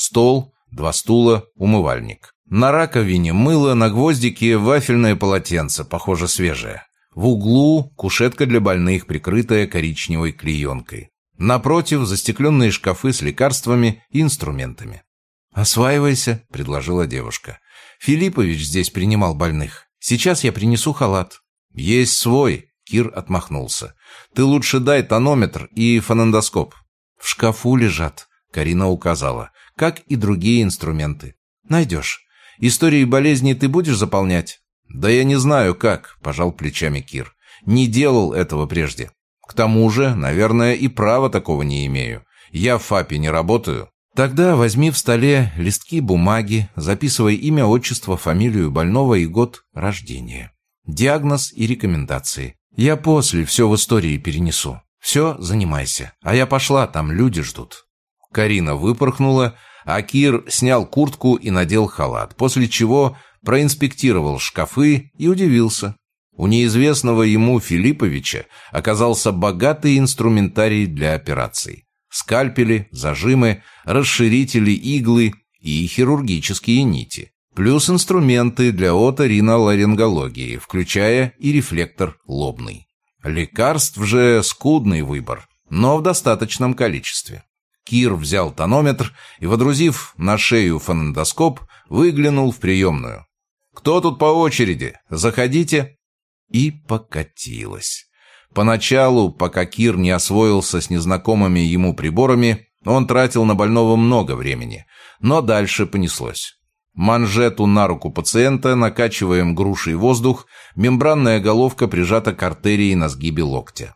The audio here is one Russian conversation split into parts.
Стол, два стула, умывальник. На раковине мыло, на гвоздике вафельное полотенце, похоже, свежее. В углу кушетка для больных, прикрытая коричневой клеенкой. Напротив застекленные шкафы с лекарствами и инструментами. «Осваивайся», — предложила девушка. «Филиппович здесь принимал больных. Сейчас я принесу халат». «Есть свой», — Кир отмахнулся. «Ты лучше дай тонометр и фонендоскоп». «В шкафу лежат», — Карина указала, «как и другие инструменты. Найдешь. Истории болезней ты будешь заполнять?» «Да я не знаю, как», — пожал плечами Кир. «Не делал этого прежде. К тому же, наверное, и права такого не имею. Я в ФАПе не работаю». «Тогда возьми в столе листки бумаги, записывай имя, отчество, фамилию больного и год рождения. Диагноз и рекомендации. Я после все в истории перенесу. Все, занимайся. А я пошла, там люди ждут». Карина выпорхнула, а Кир снял куртку и надел халат, после чего проинспектировал шкафы и удивился. У неизвестного ему Филипповича оказался богатый инструментарий для операций. Скальпели, зажимы, расширители, иглы и хирургические нити. Плюс инструменты для оториноларингологии, включая и рефлектор лобный. Лекарств же скудный выбор, но в достаточном количестве. Кир взял тонометр и, водрузив на шею фонендоскоп, выглянул в приемную. «Кто тут по очереди? Заходите!» И покатилась. Поначалу, пока Кир не освоился с незнакомыми ему приборами, он тратил на больного много времени, но дальше понеслось. Манжету на руку пациента накачиваем грушей воздух, мембранная головка прижата к артерии на сгибе локтя.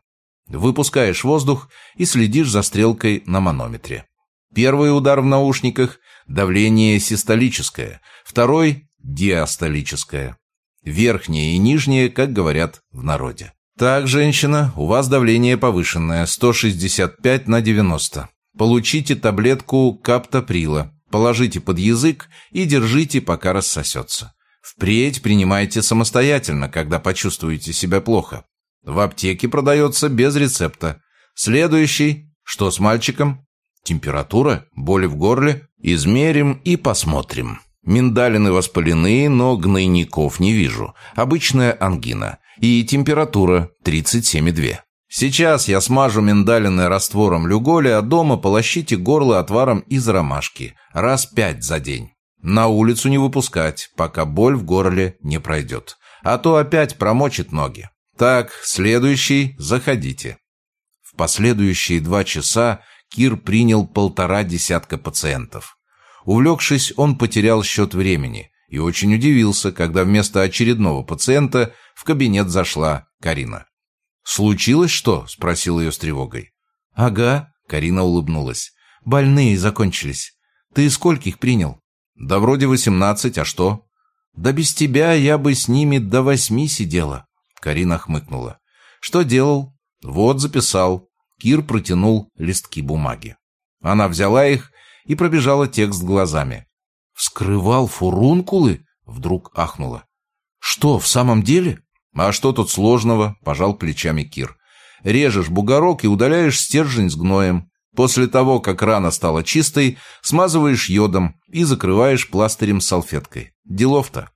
Выпускаешь воздух и следишь за стрелкой на манометре. Первый удар в наушниках – давление систолическое, второй – диастолическое. Верхнее и нижнее, как говорят в народе. Так, женщина, у вас давление повышенное, 165 на 90. Получите таблетку каптоприла, положите под язык и держите, пока рассосется. Впредь принимайте самостоятельно, когда почувствуете себя плохо. В аптеке продается без рецепта. Следующий. Что с мальчиком? Температура? Боли в горле? Измерим и посмотрим. Миндалины воспалены, но гнойников не вижу. Обычная ангина. И температура 37,2. Сейчас я смажу миндалины раствором люголи, а дома полощите горло отваром из ромашки. Раз пять за день. На улицу не выпускать, пока боль в горле не пройдет. А то опять промочит ноги. Так, следующий, заходите. В последующие два часа Кир принял полтора десятка пациентов. Увлекшись, он потерял счет времени и очень удивился, когда вместо очередного пациента в кабинет зашла Карина. «Случилось что?» – спросил ее с тревогой. «Ага», – Карина улыбнулась. «Больные закончились. Ты скольких принял?» «Да вроде восемнадцать, а что?» «Да без тебя я бы с ними до восьми сидела», – Карина хмыкнула. «Что делал?» «Вот записал». Кир протянул листки бумаги. Она взяла их и пробежала текст глазами. «Вскрывал фурункулы?» — вдруг ахнула. «Что, в самом деле?» «А что тут сложного?» — пожал плечами Кир. «Режешь бугорок и удаляешь стержень с гноем. После того, как рана стала чистой, смазываешь йодом и закрываешь пластырем с салфеткой. Делов-то».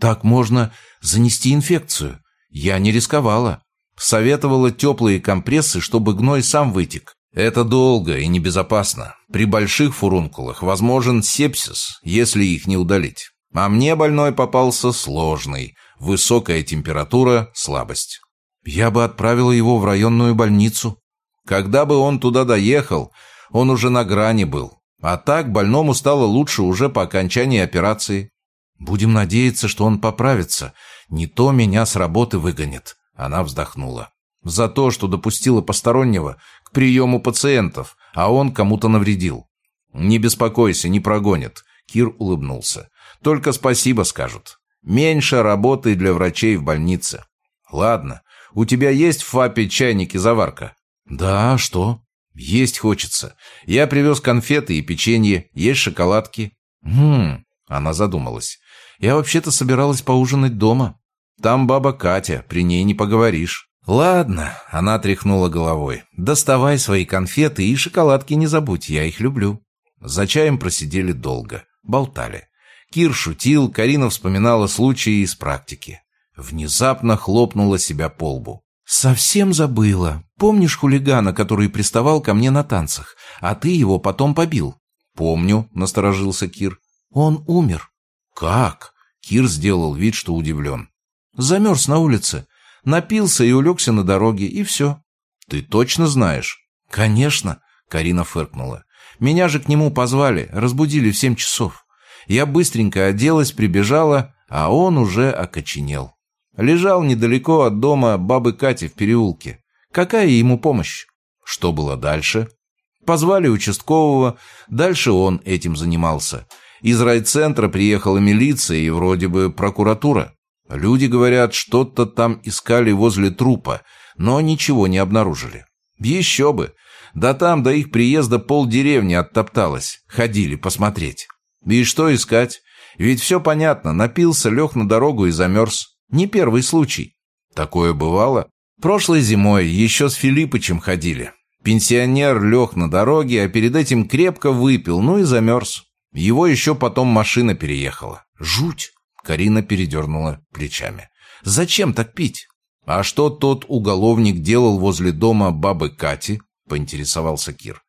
«Так можно занести инфекцию. Я не рисковала. Советовала теплые компрессы, чтобы гной сам вытек. Это долго и небезопасно. При больших фурункулах возможен сепсис, если их не удалить. А мне больной попался сложный. Высокая температура, слабость. Я бы отправила его в районную больницу. Когда бы он туда доехал, он уже на грани был. А так больному стало лучше уже по окончании операции. Будем надеяться, что он поправится. Не то меня с работы выгонит. Она вздохнула. За то, что допустила постороннего к приему пациентов, а он кому-то навредил. «Не беспокойся, не прогонят», — Кир улыбнулся. «Только спасибо скажут. Меньше работы для врачей в больнице. Ладно, у тебя есть в ФАПе чайник и заварка?» «Да, что?» «Есть хочется. Я привез конфеты и печенье, есть шоколадки». «Хм...» — она задумалась. «Я вообще-то собиралась поужинать дома. Там баба Катя, при ней не поговоришь». «Ладно», — она тряхнула головой. «Доставай свои конфеты и шоколадки не забудь, я их люблю». За чаем просидели долго, болтали. Кир шутил, Карина вспоминала случаи из практики. Внезапно хлопнула себя по лбу. «Совсем забыла. Помнишь хулигана, который приставал ко мне на танцах, а ты его потом побил?» «Помню», — насторожился Кир. «Он умер». «Как?» — Кир сделал вид, что удивлен. «Замерз на улице. Напился и улегся на дороге, и все». «Ты точно знаешь?» «Конечно», — Карина фыркнула. «Меня же к нему позвали, разбудили в семь часов. Я быстренько оделась, прибежала, а он уже окоченел. Лежал недалеко от дома бабы Кати в переулке. Какая ему помощь? Что было дальше? Позвали участкового, дальше он этим занимался. Из райцентра приехала милиция и вроде бы прокуратура. Люди говорят, что-то там искали возле трупа, но ничего не обнаружили. Еще бы! Да там до их приезда полдеревни оттопталось. Ходили посмотреть. И что искать? Ведь все понятно. Напился, лег на дорогу и замерз. Не первый случай. Такое бывало. Прошлой зимой еще с Филиппычем ходили. Пенсионер лег на дороге, а перед этим крепко выпил, ну и замерз. Его еще потом машина переехала. Жуть! Карина передернула плечами. Зачем так пить? А что тот уголовник делал возле дома бабы Кати? Поинтересовался Кир.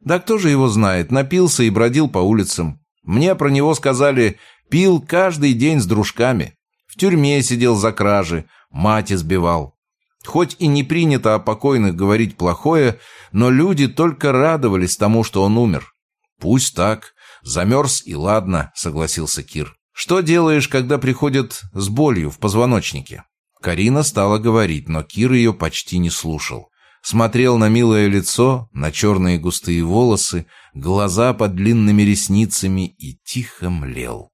Да кто же его знает, напился и бродил по улицам. Мне про него сказали, пил каждый день с дружками. В тюрьме сидел за кражи, мать избивал. Хоть и не принято о покойных говорить плохое, но люди только радовались тому, что он умер. «Пусть так. Замерз и ладно», — согласился Кир. «Что делаешь, когда приходят с болью в позвоночнике?» Карина стала говорить, но Кир ее почти не слушал. Смотрел на милое лицо, на черные густые волосы, глаза под длинными ресницами и тихо млел.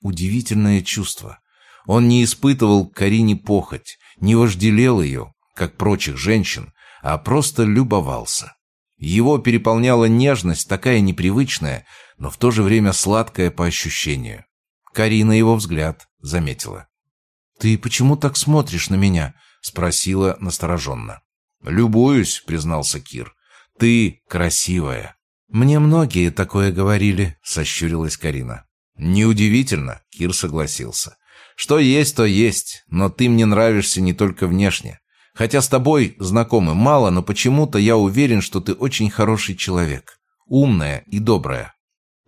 Удивительное чувство. Он не испытывал к Карине похоть, не вожделел ее, как прочих женщин, а просто любовался. Его переполняла нежность, такая непривычная, но в то же время сладкая по ощущению. Карина его взгляд заметила. «Ты почему так смотришь на меня?» — спросила настороженно. «Любуюсь», — признался Кир. «Ты красивая». «Мне многие такое говорили», — сощурилась Карина. «Неудивительно», — Кир согласился. Что есть, то есть, но ты мне нравишься не только внешне. Хотя с тобой знакомы мало, но почему-то я уверен, что ты очень хороший человек. Умная и добрая.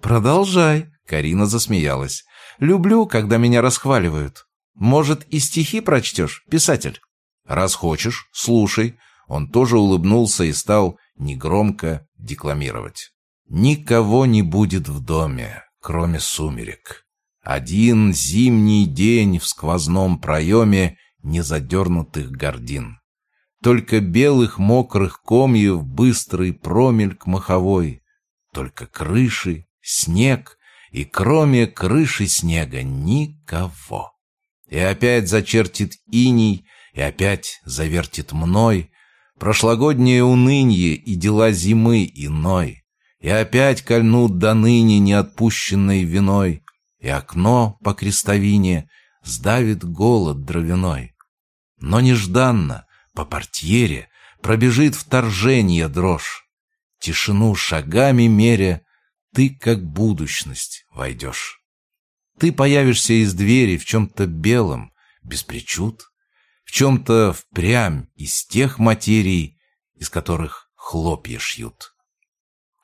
Продолжай, Карина засмеялась. Люблю, когда меня расхваливают. Может, и стихи прочтешь, писатель? Раз хочешь, слушай. Он тоже улыбнулся и стал негромко декламировать. Никого не будет в доме, кроме сумерек. Один зимний день в сквозном проеме незадернутых гордин. Только белых мокрых комьев быстрый промельк маховой. Только крыши, снег, и кроме крыши снега никого. И опять зачертит иней, и опять завертит мной Прошлогоднее унынье и дела зимы иной. И опять кольнут до ныне неотпущенной виной и окно по крестовине сдавит голод дровяной. Но нежданно по портьере пробежит вторжение дрожь. Тишину шагами меря, ты как будущность войдешь. Ты появишься из двери в чем-то белом, без причуд, в чем-то впрямь из тех материй, из которых хлопья шьют.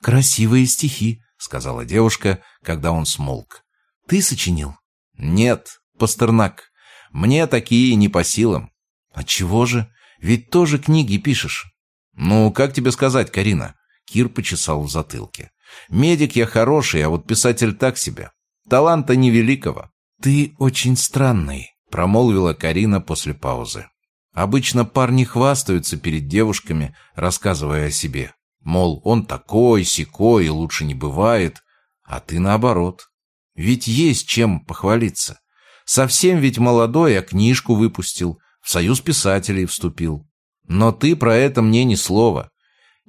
«Красивые стихи», — сказала девушка, когда он смолк. Ты сочинил? Нет, Пастернак. Мне такие не по силам. Отчего же? Ведь тоже книги пишешь. Ну, как тебе сказать, Карина? Кир почесал в затылке. Медик я хороший, а вот писатель так себе. Таланта невеликого. Ты очень странный, промолвила Карина после паузы. Обычно парни хвастаются перед девушками, рассказывая о себе. Мол, он такой, сякой, и лучше не бывает. А ты наоборот. Ведь есть чем похвалиться. Совсем ведь молодой, а книжку выпустил, в союз писателей вступил. Но ты про это мне ни слова.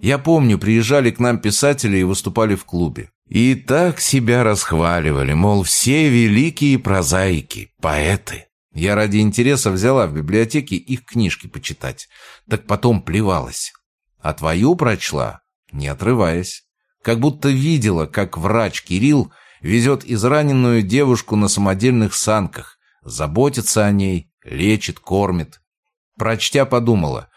Я помню, приезжали к нам писатели и выступали в клубе. И так себя расхваливали, мол, все великие прозаики, поэты. Я ради интереса взяла в библиотеке их книжки почитать. Так потом плевалась. А твою прочла, не отрываясь. Как будто видела, как врач Кирилл везет израненную девушку на самодельных санках, заботится о ней, лечит, кормит. Прочтя подумала,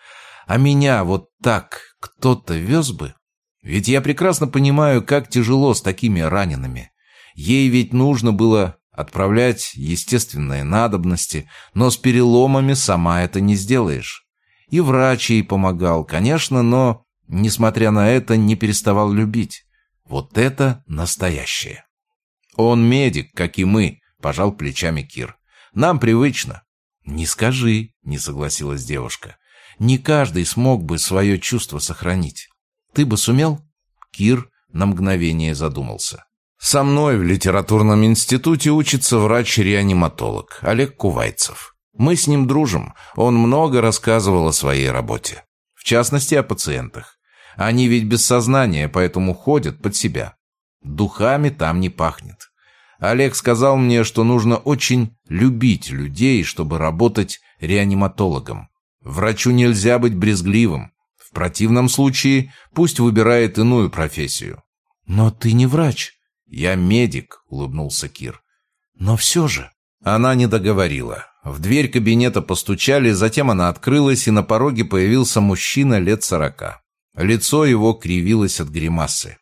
а меня вот так кто-то вез бы? Ведь я прекрасно понимаю, как тяжело с такими ранеными. Ей ведь нужно было отправлять естественные надобности, но с переломами сама это не сделаешь. И врач ей помогал, конечно, но, несмотря на это, не переставал любить. Вот это настоящее. Он медик, как и мы, пожал плечами Кир. Нам привычно. Не скажи, не согласилась девушка. Не каждый смог бы свое чувство сохранить. Ты бы сумел? Кир на мгновение задумался. Со мной в литературном институте учится врач-реаниматолог Олег Кувайцев. Мы с ним дружим. Он много рассказывал о своей работе. В частности, о пациентах. Они ведь без сознания, поэтому ходят под себя. Духами там не пахнет. Олег сказал мне, что нужно очень любить людей, чтобы работать реаниматологом. Врачу нельзя быть брезгливым. В противном случае пусть выбирает иную профессию. «Но ты не врач», «Я медик», — улыбнулся Кир. «Но все же...» Она не договорила. В дверь кабинета постучали, затем она открылась, и на пороге появился мужчина лет сорока. Лицо его кривилось от гримасы.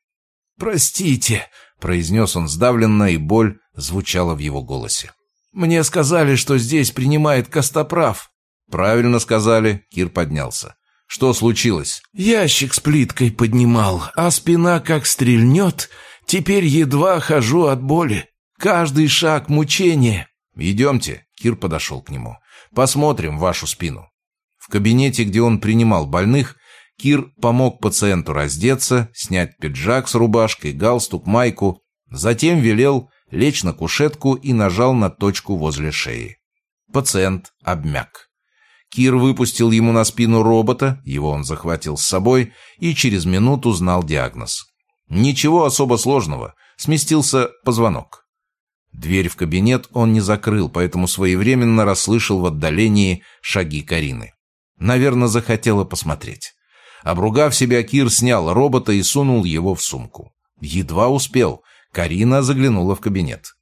«Простите», — произнес он сдавленно, и боль звучала в его голосе. «Мне сказали, что здесь принимает Костоправ». «Правильно сказали», — Кир поднялся. «Что случилось?» «Ящик с плиткой поднимал, а спина как стрельнет, Теперь едва хожу от боли. Каждый шаг — мучение. Идемте, Кир подошел к нему. Посмотрим вашу спину. В кабинете, где он принимал больных, Кир помог пациенту раздеться, снять пиджак с рубашкой, галстук, майку. Затем велел лечь на кушетку и нажал на точку возле шеи. Пациент обмяк. Кир выпустил ему на спину робота, его он захватил с собой, и через минуту знал диагноз. Ничего особо сложного. Сместился позвонок. Дверь в кабинет он не закрыл, поэтому своевременно расслышал в отдалении шаги Карины. Наверное, захотела посмотреть. Обругав себя, Кир снял робота и сунул его в сумку. Едва успел. Карина заглянула в кабинет.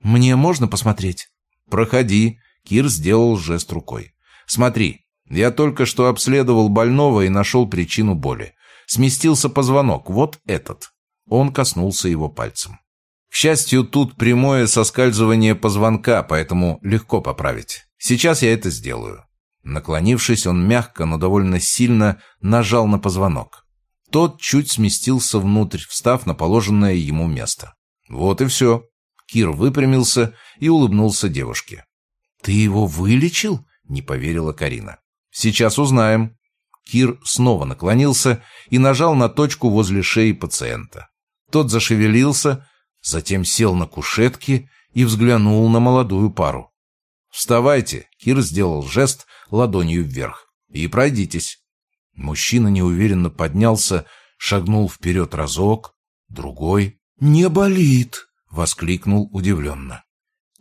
«Мне можно посмотреть?» «Проходи», — Кир сделал жест рукой. «Смотри, я только что обследовал больного и нашел причину боли. Сместился позвонок, вот этот. Он коснулся его пальцем. К счастью, тут прямое соскальзывание позвонка, поэтому легко поправить. Сейчас я это сделаю. Наклонившись, он мягко, но довольно сильно нажал на позвонок. Тот чуть сместился внутрь, встав на положенное ему место. Вот и все. Кир выпрямился и улыбнулся девушке. «Ты его вылечил?» — не поверила Карина. «Сейчас узнаем». Кир снова наклонился и нажал на точку возле шеи пациента. Тот зашевелился, затем сел на кушетке и взглянул на молодую пару. «Вставайте!» — Кир сделал жест ладонью вверх. «И пройдитесь!» Мужчина неуверенно поднялся, шагнул вперед разок, другой. «Не болит!» — воскликнул удивленно.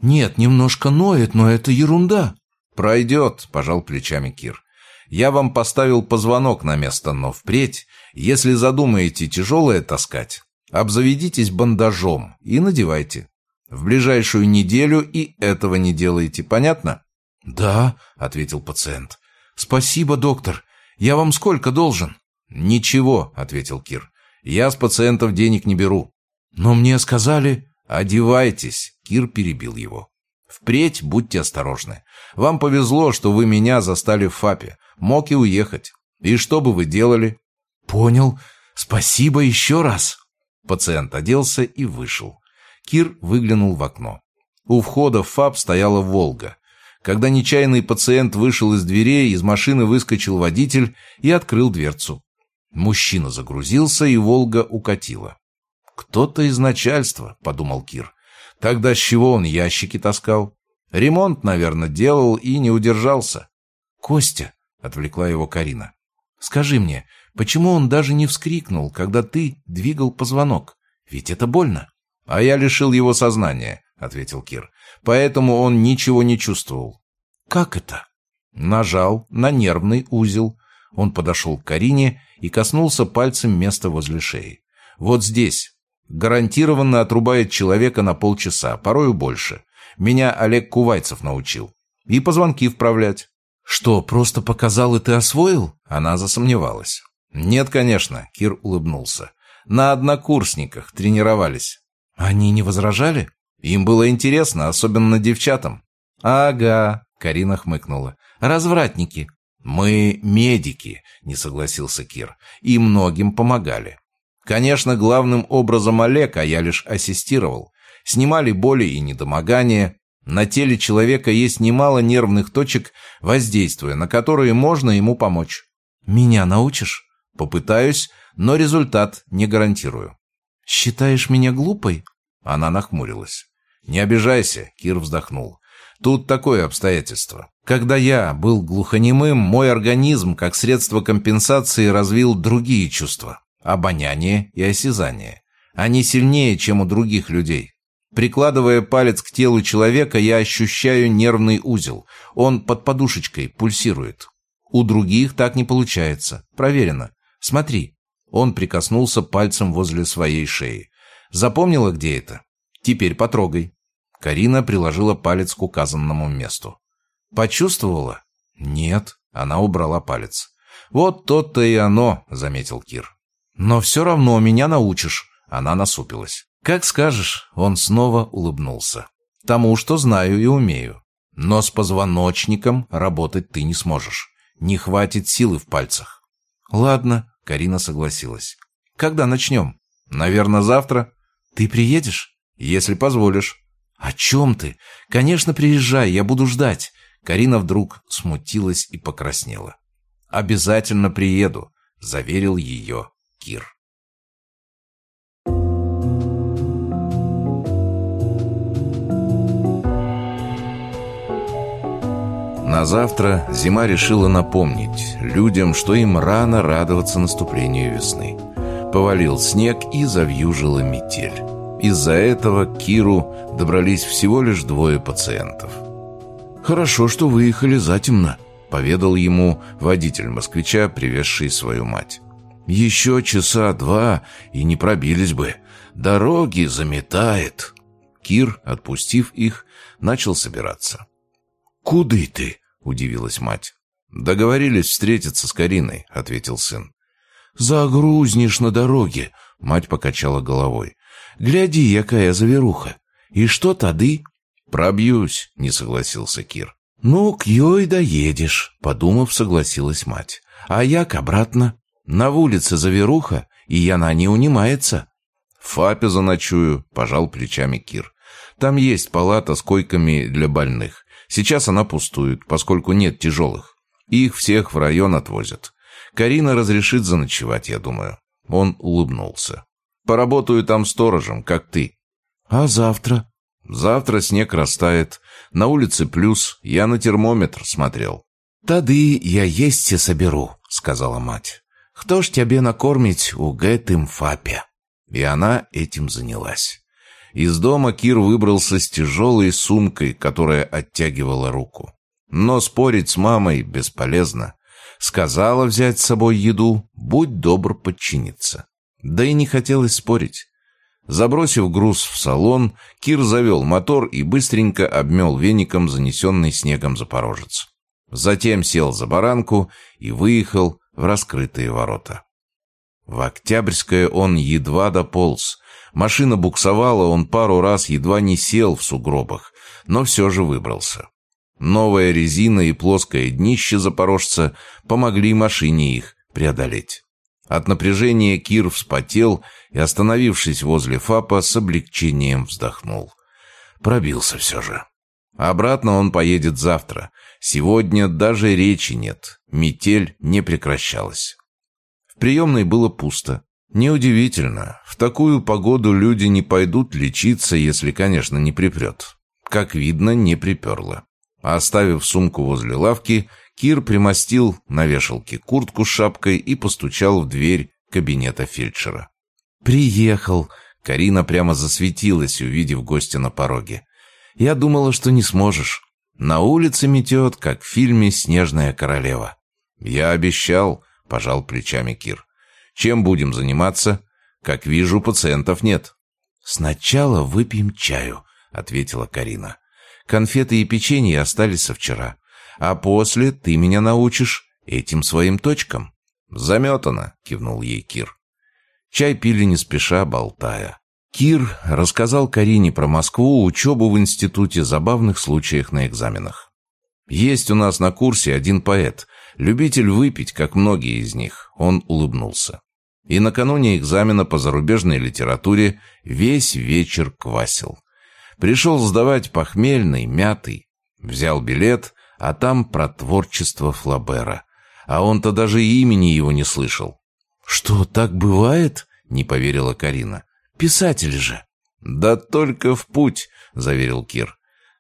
«Нет, немножко ноет, но это ерунда!» «Пройдет!» — пожал плечами Кир. «Я вам поставил позвонок на место, но впредь, если задумаете тяжелое таскать, Обзаведитесь бандажом и надевайте. В ближайшую неделю и этого не делайте, понятно? Да, ответил пациент. Спасибо, доктор. Я вам сколько должен? Ничего, ответил Кир. Я с пациентов денег не беру. Но мне сказали... Одевайтесь, Кир перебил его. Впредь будьте осторожны. Вам повезло, что вы меня застали в ФАПе. Мог и уехать. И что бы вы делали? Понял. Спасибо еще раз. Пациент оделся и вышел. Кир выглянул в окно. У входа в ФАП стояла «Волга». Когда нечаянный пациент вышел из дверей, из машины выскочил водитель и открыл дверцу. Мужчина загрузился, и «Волга» укатила. «Кто-то из начальства», — подумал Кир. «Тогда с чего он ящики таскал? Ремонт, наверное, делал и не удержался». «Костя», — отвлекла его Карина, — «скажи мне, Почему он даже не вскрикнул, когда ты двигал позвонок? Ведь это больно. А я лишил его сознания, ответил Кир. Поэтому он ничего не чувствовал. Как это? Нажал на нервный узел. Он подошел к Карине и коснулся пальцем места возле шеи. Вот здесь. Гарантированно отрубает человека на полчаса, порою больше. Меня Олег Кувайцев научил. И позвонки вправлять. «Что, просто показал и ты освоил?» Она засомневалась. «Нет, конечно», — Кир улыбнулся. «На однокурсниках тренировались». «Они не возражали?» «Им было интересно, особенно девчатам». «Ага», — Карина хмыкнула. «Развратники». «Мы медики», — не согласился Кир, — «и многим помогали. Конечно, главным образом Олег, а я лишь ассистировал. Снимали боли и недомогания. На теле человека есть немало нервных точек, воздействуя на которые можно ему помочь. «Меня научишь?» «Попытаюсь, но результат не гарантирую». «Считаешь меня глупой?» Она нахмурилась. «Не обижайся», — Кир вздохнул. «Тут такое обстоятельство. Когда я был глухонемым, мой организм, как средство компенсации, развил другие чувства обоняние и осязание. Они сильнее, чем у других людей. Прикладывая палец к телу человека, я ощущаю нервный узел. Он под подушечкой пульсирует. У других так не получается. Проверено. Смотри. Он прикоснулся пальцем возле своей шеи. Запомнила, где это? Теперь потрогай. Карина приложила палец к указанному месту. Почувствовала? Нет. Она убрала палец. Вот то-то и оно, заметил Кир. Но все равно меня научишь. Она насупилась. Как скажешь. Он снова улыбнулся. Тому, что знаю и умею. Но с позвоночником работать ты не сможешь. Не хватит силы в пальцах. Ладно, Карина согласилась. Когда начнем? Наверное, завтра. Ты приедешь? Если позволишь. О чем ты? Конечно, приезжай, я буду ждать. Карина вдруг смутилась и покраснела. «Обязательно приеду», — заверил ее Кир. На завтра зима решила напомнить людям, что им рано радоваться наступлению весны. Повалил снег и завьюжила метель. Из-за этого к Киру добрались всего лишь двое пациентов. «Хорошо, что выехали затемно», — поведал ему водитель москвича, привезший свою мать. Еще часа два и не пробились бы. Дороги заметает. Кир, отпустив их, начал собираться. «Куды ты?» — удивилась мать. «Договорились встретиться с Кариной», — ответил сын. «Загрузнешь на дороге», — мать покачала головой. «Гляди, якая заверуха. И что тады?» «Пробьюсь», — не согласился Кир. «Ну, к ёй доедешь», — подумав, согласилась мать. «А як обратно?» На улице заверуха, и яна не унимается. В ФАПе заночую, пожал плечами Кир. Там есть палата с койками для больных. Сейчас она пустует, поскольку нет тяжелых. Их всех в район отвозят. Карина разрешит заночевать, я думаю. Он улыбнулся. Поработаю там сторожем, как ты. А завтра? Завтра снег растает. На улице плюс. Я на термометр смотрел. «Тады я есть и соберу», — сказала мать. Кто ж тебе накормить у гэтым фапе?» И она этим занялась. Из дома Кир выбрался с тяжелой сумкой, которая оттягивала руку. Но спорить с мамой бесполезно. Сказала взять с собой еду, будь добр подчиниться. Да и не хотелось спорить. Забросив груз в салон, Кир завел мотор и быстренько обмел веником занесенный снегом запорожец. Затем сел за баранку и выехал, в раскрытые ворота. В Октябрьское он едва дополз. Машина буксовала, он пару раз едва не сел в сугробах, но все же выбрался. Новая резина и плоское днище запорожца помогли машине их преодолеть. От напряжения Кир вспотел и, остановившись возле ФАПа, с облегчением вздохнул. Пробился все же. Обратно он поедет завтра. Сегодня даже речи нет. Метель не прекращалась. В приемной было пусто. Неудивительно. В такую погоду люди не пойдут лечиться, если, конечно, не припрет. Как видно, не приперло. Оставив сумку возле лавки, Кир примостил на вешалке куртку с шапкой и постучал в дверь кабинета фельдшера. «Приехал!» Карина прямо засветилась, увидев гостя на пороге. Я думала, что не сможешь. На улице метет, как в фильме «Снежная королева». Я обещал, пожал плечами Кир. Чем будем заниматься? Как вижу, пациентов нет». «Сначала выпьем чаю», — ответила Карина. «Конфеты и печенье остались со вчера. А после ты меня научишь этим своим точкам». «Заметано», — кивнул ей Кир. Чай пили не спеша, болтая. Кир рассказал Карине про Москву, учебу в институте, забавных случаях на экзаменах. «Есть у нас на курсе один поэт, любитель выпить, как многие из них», — он улыбнулся. И накануне экзамена по зарубежной литературе весь вечер квасил. Пришел сдавать похмельный, мятый. Взял билет, а там про творчество Флабера. А он-то даже имени его не слышал. «Что, так бывает?» — не поверила Карина. «Писатель же». «Да только в путь», — заверил Кир.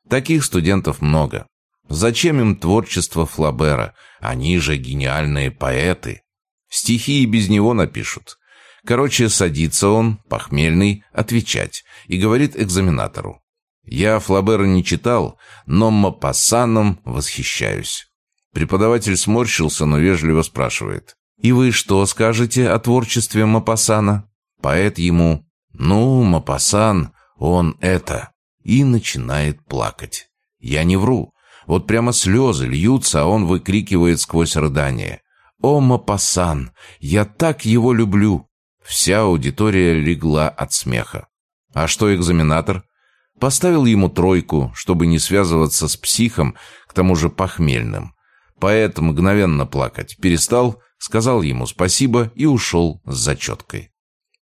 «Таких студентов много. Зачем им творчество Флабера? Они же гениальные поэты. Стихи и без него напишут. Короче, садится он, похмельный, отвечать, и говорит экзаменатору. Я Флабера не читал, но Мапассаном восхищаюсь. Преподаватель сморщился, но вежливо спрашивает. «И вы что скажете о творчестве Мапассана?» Поэт ему «Ну, Мапасан, он это...» И начинает плакать. Я не вру. Вот прямо слезы льются, а он выкрикивает сквозь рыдание. «О, Мапасан, я так его люблю!» Вся аудитория легла от смеха. А что экзаменатор? Поставил ему тройку, чтобы не связываться с психом, к тому же похмельным. Поэт мгновенно плакать перестал, сказал ему спасибо и ушел с зачеткой.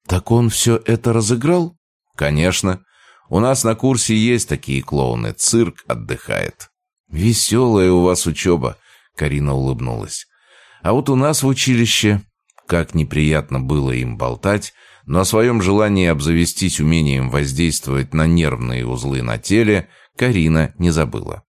«Так он все это разыграл?» «Конечно. У нас на курсе есть такие клоуны. Цирк отдыхает». «Веселая у вас учеба», — Карина улыбнулась. «А вот у нас в училище...» Как неприятно было им болтать, но о своем желании обзавестись умением воздействовать на нервные узлы на теле Карина не забыла.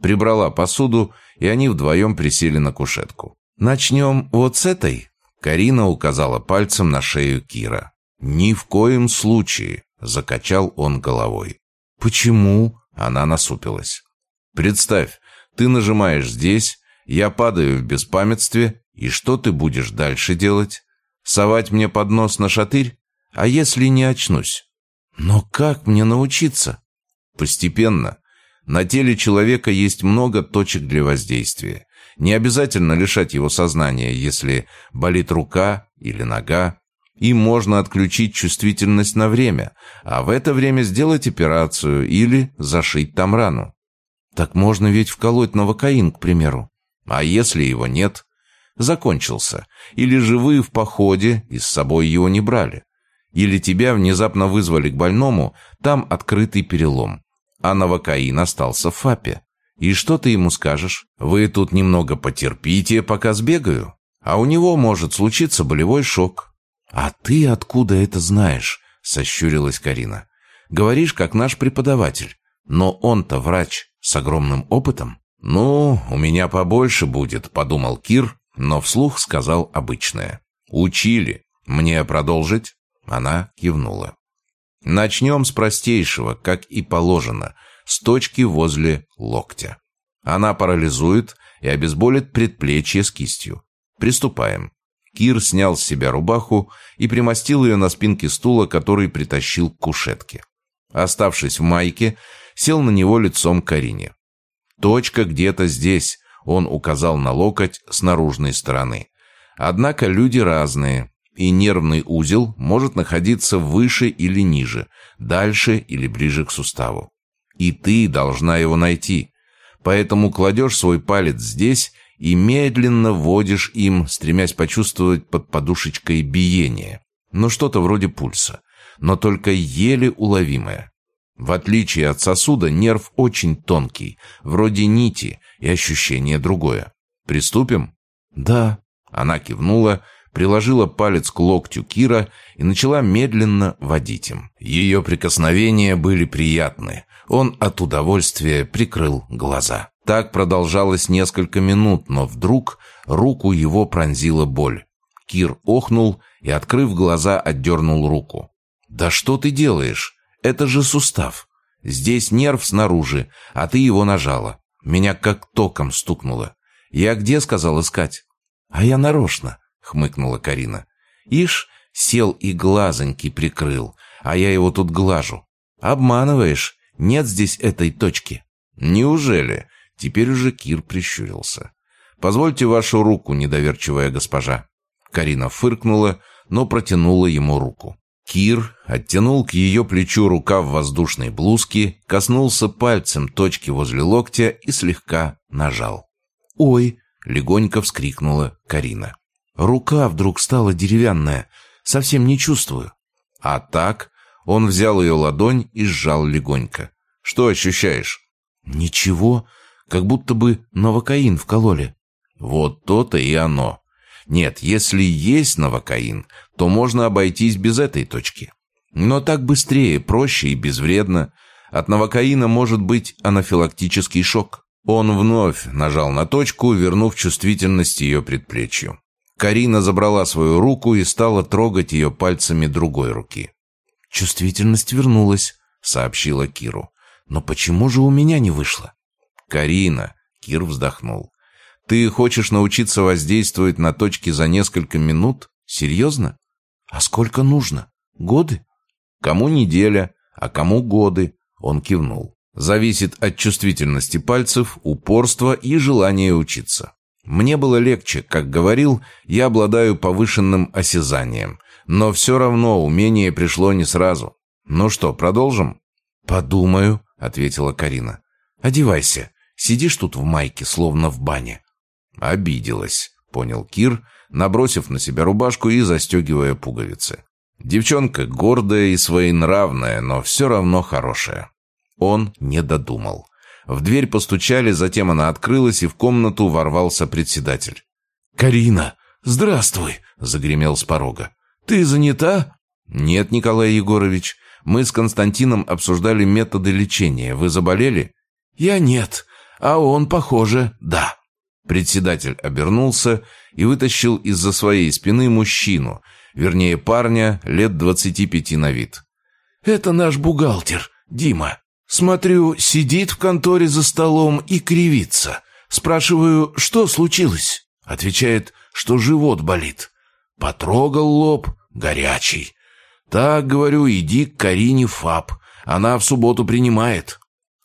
Прибрала посуду, и они вдвоем присели на кушетку. «Начнем вот с этой?» Карина указала пальцем на шею Кира. «Ни в коем случае!» — закачал он головой. «Почему?» — она насупилась. «Представь, ты нажимаешь здесь, я падаю в беспамятстве, и что ты будешь дальше делать? Совать мне под нос на шатырь? А если не очнусь?» «Но как мне научиться?» «Постепенно. На теле человека есть много точек для воздействия. Не обязательно лишать его сознания, если болит рука или нога. Им можно отключить чувствительность на время, а в это время сделать операцию или зашить там рану. Так можно ведь вколоть новокаин, к примеру. А если его нет? Закончился. Или же вы в походе и с собой его не брали. Или тебя внезапно вызвали к больному, там открытый перелом. А новокаин остался в ФАПе. И что ты ему скажешь? Вы тут немного потерпите, пока сбегаю. А у него может случиться болевой шок. «А ты откуда это знаешь?» — сощурилась Карина. «Говоришь, как наш преподаватель. Но он-то врач с огромным опытом». «Ну, у меня побольше будет», — подумал Кир, но вслух сказал обычное. «Учили. Мне продолжить?» Она кивнула. «Начнем с простейшего, как и положено, с точки возле локтя. Она парализует и обезболит предплечье с кистью. Приступаем. Кир снял с себя рубаху и примостил ее на спинке стула, который притащил к кушетке. Оставшись в майке, сел на него лицом к Карине. «Точка где-то здесь», — он указал на локоть с наружной стороны. «Однако люди разные, и нервный узел может находиться выше или ниже, дальше или ближе к суставу. И ты должна его найти. Поэтому кладешь свой палец здесь и медленно водишь им, стремясь почувствовать под подушечкой биение. Ну, что-то вроде пульса, но только еле уловимое. В отличие от сосуда, нерв очень тонкий, вроде нити, и ощущение другое. Приступим? Да. Она кивнула, приложила палец к локтю Кира и начала медленно водить им. Ее прикосновения были приятны. Он от удовольствия прикрыл глаза. Так продолжалось несколько минут, но вдруг руку его пронзила боль. Кир охнул и, открыв глаза, отдернул руку. «Да что ты делаешь? Это же сустав. Здесь нерв снаружи, а ты его нажала. Меня как током стукнуло. Я где сказал искать?» «А я нарочно», — хмыкнула Карина. «Ишь, Сел и глазоньки прикрыл, а я его тут глажу. Обманываешь? Нет здесь этой точки. Неужели? Теперь уже Кир прищурился. «Позвольте вашу руку, недоверчивая госпожа». Карина фыркнула, но протянула ему руку. Кир оттянул к ее плечу рукав воздушной блузки, коснулся пальцем точки возле локтя и слегка нажал. «Ой!» — легонько вскрикнула Карина. «Рука вдруг стала деревянная. Совсем не чувствую». А так он взял ее ладонь и сжал легонько. «Что ощущаешь?» «Ничего, как будто бы новокаин вкололи». «Вот то-то и оно. Нет, если есть новокаин, то можно обойтись без этой точки. Но так быстрее, проще и безвредно. От новокаина может быть анафилактический шок». Он вновь нажал на точку, вернув чувствительность ее предплечью. Карина забрала свою руку и стала трогать ее пальцами другой руки. «Чувствительность вернулась», — сообщила Киру. «Но почему же у меня не вышло?» «Карина», — Кир вздохнул. «Ты хочешь научиться воздействовать на точки за несколько минут? Серьезно? А сколько нужно? Годы?» «Кому неделя, а кому годы?» Он кивнул. «Зависит от чувствительности пальцев, упорства и желания учиться. Мне было легче, как говорил, я обладаю повышенным осязанием, но все равно умение пришло не сразу. Ну что, продолжим?» «Подумаю», — ответила Карина. «Одевайся. Сидишь тут в майке, словно в бане». «Обиделась», — понял Кир, набросив на себя рубашку и застегивая пуговицы. Девчонка гордая и своенравная, но все равно хорошая. Он не додумал. В дверь постучали, затем она открылась, и в комнату ворвался председатель. «Карина, здравствуй!» — загремел с порога. «Ты занята?» «Нет, Николай Егорович. Мы с Константином обсуждали методы лечения. Вы заболели?» «Я нет. А он, похоже, да. Председатель обернулся и вытащил из-за своей спины мужчину, вернее парня, лет двадцати пяти на вид. «Это наш бухгалтер, Дима. Смотрю, сидит в конторе за столом и кривится. Спрашиваю, что случилось?» Отвечает, что живот болит. Потрогал лоб, горячий. «Так, говорю, иди к Карине ФАП. Она в субботу принимает».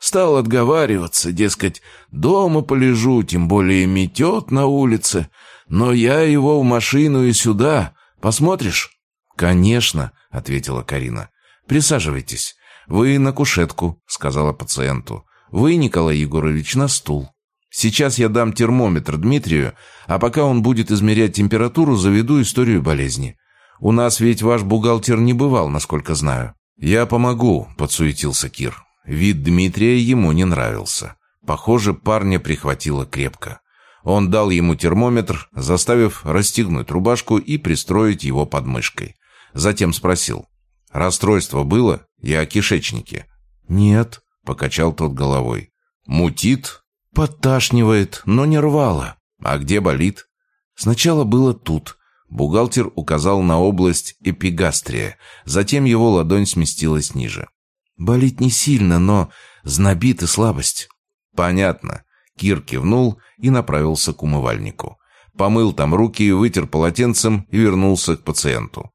Стал отговариваться, дескать, дома полежу, тем более метет на улице. Но я его в машину и сюда. Посмотришь?» «Конечно», — ответила Карина. «Присаживайтесь. Вы на кушетку», — сказала пациенту. «Вы, Николай Егорович, на стул. Сейчас я дам термометр Дмитрию, а пока он будет измерять температуру, заведу историю болезни. У нас ведь ваш бухгалтер не бывал, насколько знаю». «Я помогу», — подсуетился Кир. Вид Дмитрия ему не нравился. Похоже, парня прихватило крепко. Он дал ему термометр, заставив расстегнуть рубашку и пристроить его под мышкой. Затем спросил. «Расстройство было? Я о кишечнике». «Нет», — покачал тот головой. «Мутит?» «Подташнивает, но не рвало». «А где болит?» «Сначала было тут». Бухгалтер указал на область эпигастрия. Затем его ладонь сместилась ниже. Болит не сильно, но знобит и слабость. Понятно. Кир кивнул и направился к умывальнику. Помыл там руки, вытер полотенцем и вернулся к пациенту.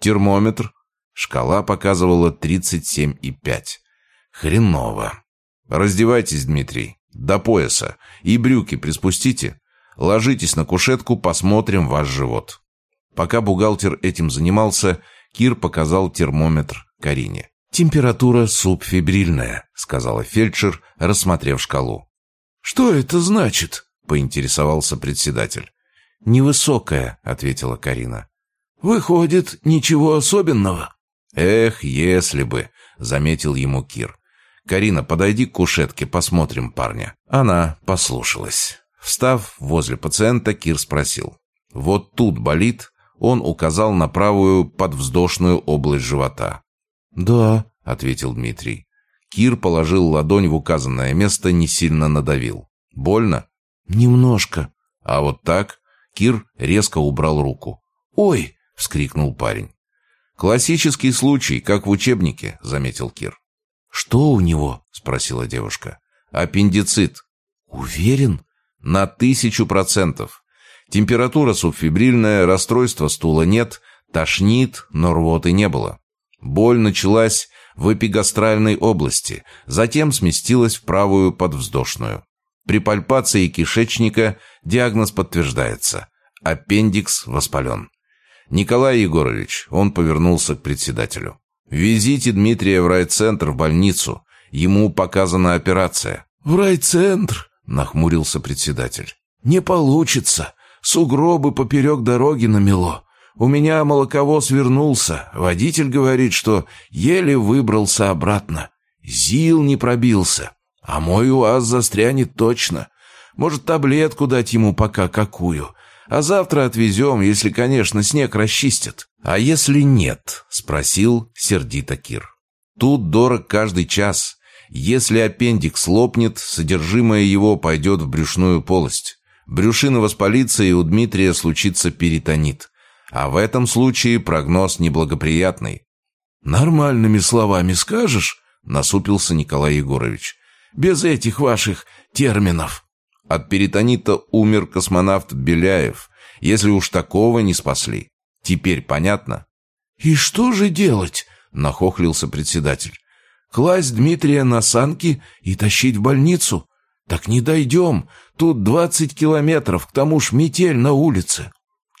Термометр. Шкала показывала 37,5. Хреново. Раздевайтесь, Дмитрий. До пояса. И брюки приспустите. Ложитесь на кушетку, посмотрим ваш живот. Пока бухгалтер этим занимался, Кир показал термометр Карине. «Температура субфибрильная», — сказала фельдшер, рассмотрев шкалу. «Что это значит?» — поинтересовался председатель. «Невысокая», — ответила Карина. «Выходит, ничего особенного». «Эх, если бы», — заметил ему Кир. «Карина, подойди к кушетке, посмотрим парня». Она послушалась. Встав возле пациента, Кир спросил. «Вот тут болит?» Он указал на правую подвздошную область живота. «Да», — ответил Дмитрий. Кир положил ладонь в указанное место, не сильно надавил. «Больно?» «Немножко». «А вот так?» Кир резко убрал руку. «Ой!» — вскрикнул парень. «Классический случай, как в учебнике», — заметил Кир. «Что у него?» — спросила девушка. «Аппендицит». «Уверен?» «На тысячу процентов. Температура субфибрильная, расстройства стула нет, Тошнит, но рвоты не было. Боль началась в эпигастральной области, затем сместилась в правую подвздошную. При пальпации кишечника диагноз подтверждается. Аппендикс воспален. «Николай Егорович», он повернулся к председателю. «Везите Дмитрия в райцентр, в больницу. Ему показана операция». «В райцентр?» — нахмурился председатель. «Не получится. Сугробы поперек дороги намело. У меня молоковоз вернулся. Водитель говорит, что еле выбрался обратно. Зил не пробился. А мой УАЗ застрянет точно. Может, таблетку дать ему пока какую. А завтра отвезем, если, конечно, снег расчистят. А если нет? Спросил сердито Кир. Тут дорог каждый час. Если аппендикс лопнет, содержимое его пойдет в брюшную полость. Брюшина воспалится, и у Дмитрия случится перитонит. А в этом случае прогноз неблагоприятный. «Нормальными словами скажешь?» — насупился Николай Егорович. «Без этих ваших терминов». От перитонита умер космонавт Беляев, если уж такого не спасли. Теперь понятно? «И что же делать?» — нахохлился председатель. «Класть Дмитрия на санки и тащить в больницу? Так не дойдем. Тут двадцать километров, к тому ж метель на улице».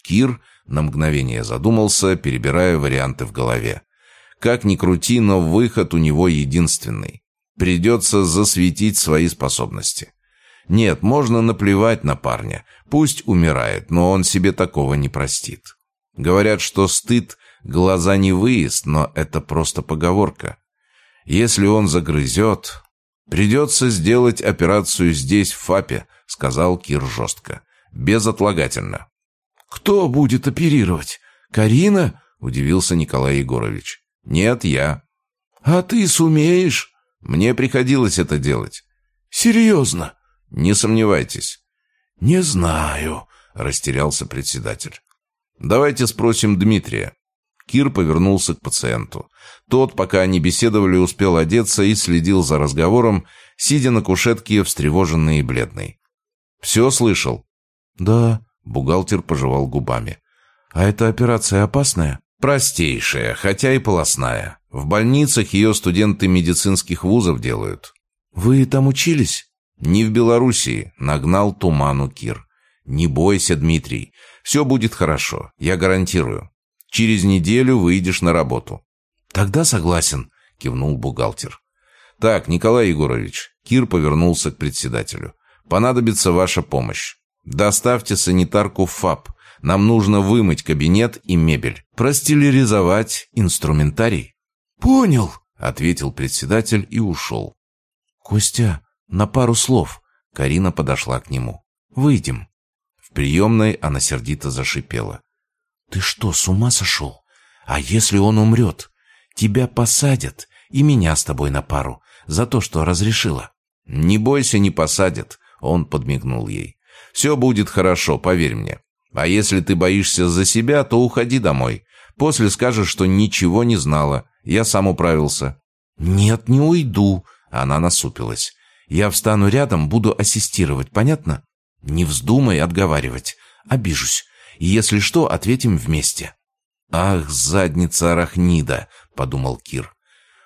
Кир на мгновение задумался, перебирая варианты в голове. Как ни крути, но выход у него единственный. Придется засветить свои способности. Нет, можно наплевать на парня. Пусть умирает, но он себе такого не простит. Говорят, что стыд – глаза не выезд, но это просто поговорка. Если он загрызет... «Придется сделать операцию здесь, в ФАПе», – сказал Кир жестко. «Безотлагательно». «Кто будет оперировать? Карина?» – удивился Николай Егорович. «Нет, я». «А ты сумеешь?» «Мне приходилось это делать». «Серьезно?» «Не сомневайтесь». «Не знаю», – растерялся председатель. «Давайте спросим Дмитрия». Кир повернулся к пациенту. Тот, пока они беседовали, успел одеться и следил за разговором, сидя на кушетке, встревоженный и бледный. «Все слышал?» «Да», Бухгалтер пожевал губами. «А эта операция опасная?» «Простейшая, хотя и полостная. В больницах ее студенты медицинских вузов делают». «Вы там учились?» «Не в Белоруссии», — нагнал туману Кир. «Не бойся, Дмитрий. Все будет хорошо, я гарантирую. Через неделю выйдешь на работу». «Тогда согласен», — кивнул бухгалтер. «Так, Николай Егорович», — Кир повернулся к председателю. «Понадобится ваша помощь. Доставьте санитарку в ФАП. Нам нужно вымыть кабинет и мебель, простилеризовать инструментарий». «Понял», — ответил председатель и ушел. «Костя, на пару слов». Карина подошла к нему. «Выйдем». В приемной она сердито зашипела. «Ты что, с ума сошел? А если он умрет? Тебя посадят, и меня с тобой на пару, за то, что разрешила». «Не бойся, не посадят», — он подмигнул ей. Все будет хорошо, поверь мне. А если ты боишься за себя, то уходи домой. После скажешь, что ничего не знала. Я сам управился». «Нет, не уйду», — она насупилась. «Я встану рядом, буду ассистировать, понятно? Не вздумай отговаривать. Обижусь. Если что, ответим вместе». «Ах, задница арахнида», — подумал Кир.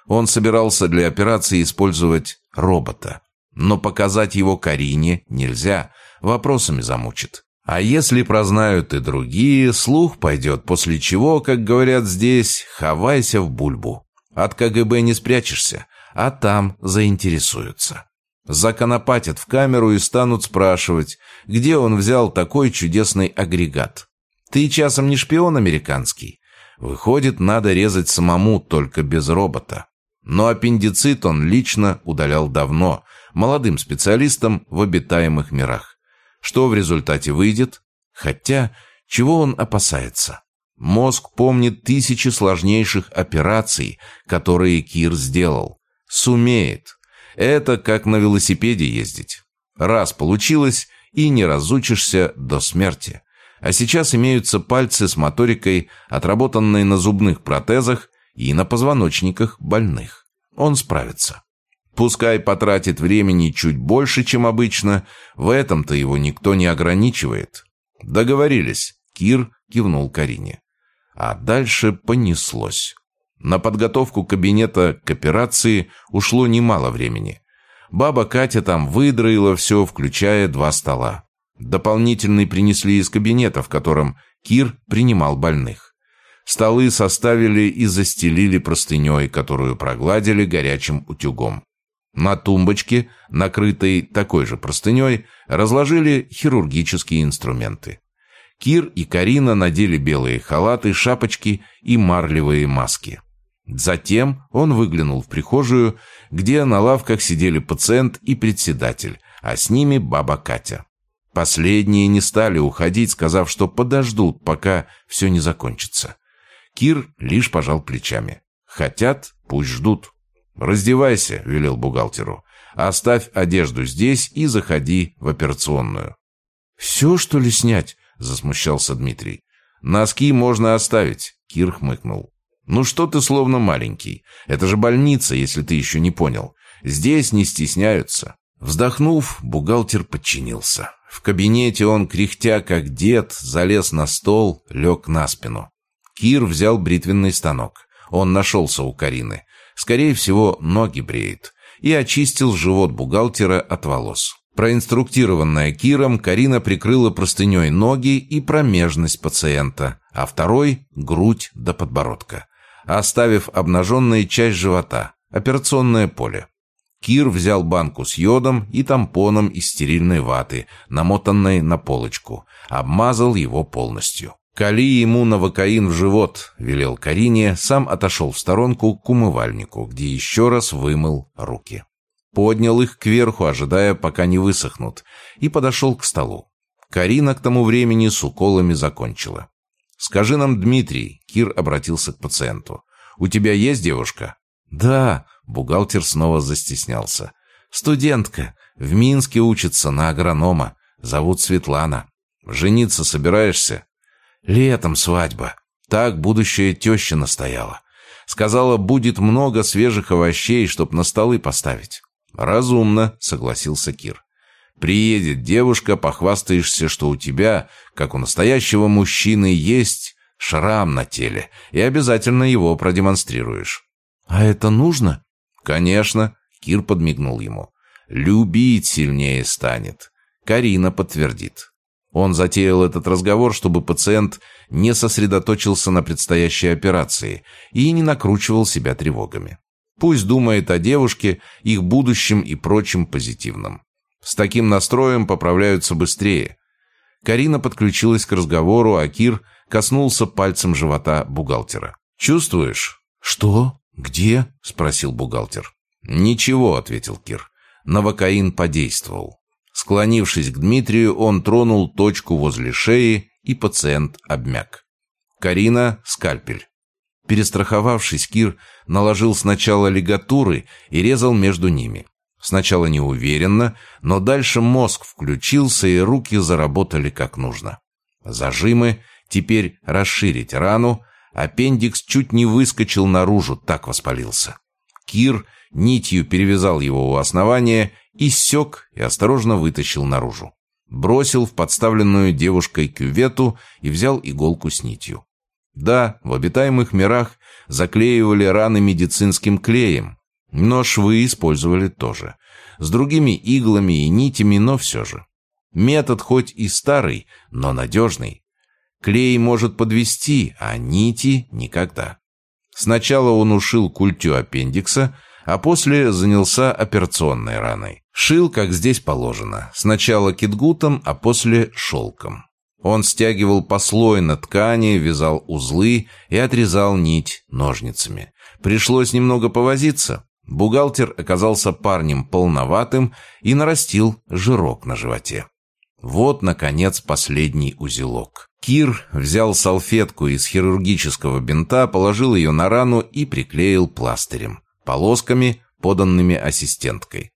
Он собирался для операции использовать робота. Но показать его Карине нельзя — вопросами замучит. А если прознают и другие, слух пойдет, после чего, как говорят здесь, хавайся в бульбу. От КГБ не спрячешься, а там заинтересуются. Законопатят в камеру и станут спрашивать, где он взял такой чудесный агрегат. Ты часом не шпион американский? Выходит, надо резать самому, только без робота. Но аппендицит он лично удалял давно, молодым специалистам в обитаемых мирах. Что в результате выйдет? Хотя, чего он опасается? Мозг помнит тысячи сложнейших операций, которые Кир сделал. Сумеет. Это как на велосипеде ездить. Раз получилось, и не разучишься до смерти. А сейчас имеются пальцы с моторикой, отработанной на зубных протезах и на позвоночниках больных. Он справится. Пускай потратит времени чуть больше, чем обычно, в этом-то его никто не ограничивает. Договорились. Кир кивнул Карине. А дальше понеслось. На подготовку кабинета к операции ушло немало времени. Баба Катя там выдроила все, включая два стола. Дополнительный принесли из кабинета, в котором Кир принимал больных. Столы составили и застелили простыней, которую прогладили горячим утюгом. На тумбочке, накрытой такой же простыней, разложили хирургические инструменты. Кир и Карина надели белые халаты, шапочки и марлевые маски. Затем он выглянул в прихожую, где на лавках сидели пациент и председатель, а с ними баба Катя. Последние не стали уходить, сказав, что подождут, пока все не закончится. Кир лишь пожал плечами. «Хотят, пусть ждут». «Раздевайся», — велел бухгалтеру. «Оставь одежду здесь и заходи в операционную». «Все, что ли, снять?» — засмущался Дмитрий. «Носки можно оставить», — Кир хмыкнул. «Ну что ты словно маленький? Это же больница, если ты еще не понял. Здесь не стесняются». Вздохнув, бухгалтер подчинился. В кабинете он, кряхтя как дед, залез на стол, лег на спину. Кир взял бритвенный станок. Он нашелся у Карины. Скорее всего, ноги бреет. И очистил живот бухгалтера от волос. Проинструктированная Киром, Карина прикрыла простыней ноги и промежность пациента, а второй – грудь до подбородка, оставив обнаженную часть живота, операционное поле. Кир взял банку с йодом и тампоном из стерильной ваты, намотанной на полочку, обмазал его полностью. «Кали ему новокаин в живот», — велел Карине, сам отошел в сторонку к умывальнику, где еще раз вымыл руки. Поднял их кверху, ожидая, пока не высохнут, и подошел к столу. Карина к тому времени с уколами закончила. «Скажи нам, Дмитрий», — Кир обратился к пациенту, — «у тебя есть девушка?» «Да», Бухгалтер снова застеснялся. «Студентка. В Минске учится на агронома. Зовут Светлана. Жениться собираешься?» «Летом свадьба». Так будущая теща настояла. Сказала, будет много свежих овощей, чтоб на столы поставить. «Разумно», — согласился Кир. «Приедет девушка, похвастаешься, что у тебя, как у настоящего мужчины, есть шрам на теле, и обязательно его продемонстрируешь». «А это нужно?» «Конечно», — Кир подмигнул ему. «Любить сильнее станет». Карина подтвердит. Он затеял этот разговор, чтобы пациент не сосредоточился на предстоящей операции и не накручивал себя тревогами. Пусть думает о девушке, их будущем и прочем позитивном. С таким настроем поправляются быстрее. Карина подключилась к разговору, а Кир коснулся пальцем живота бухгалтера. «Чувствуешь?» «Что?» «Где?» — спросил бухгалтер. «Ничего», — ответил Кир. Новокаин подействовал. Склонившись к Дмитрию, он тронул точку возле шеи, и пациент обмяк. Карина — скальпель. Перестраховавшись, Кир наложил сначала лигатуры и резал между ними. Сначала неуверенно, но дальше мозг включился, и руки заработали как нужно. Зажимы, теперь расширить рану, Аппендикс чуть не выскочил наружу, так воспалился. Кир нитью перевязал его у основания, иссек и осторожно вытащил наружу. Бросил в подставленную девушкой кювету и взял иголку с нитью. Да, в обитаемых мирах заклеивали раны медицинским клеем, но швы использовали тоже. С другими иглами и нитями, но все же. Метод хоть и старый, но надежный. Клей может подвести, а нити никогда. Сначала он ушил культю аппендикса, а после занялся операционной раной. Шил, как здесь положено, сначала китгутом, а после шелком. Он стягивал послойно ткани, вязал узлы и отрезал нить ножницами. Пришлось немного повозиться. Бухгалтер оказался парнем полноватым и нарастил жирок на животе. Вот, наконец, последний узелок. Кир взял салфетку из хирургического бинта, положил ее на рану и приклеил пластырем, полосками, поданными ассистенткой.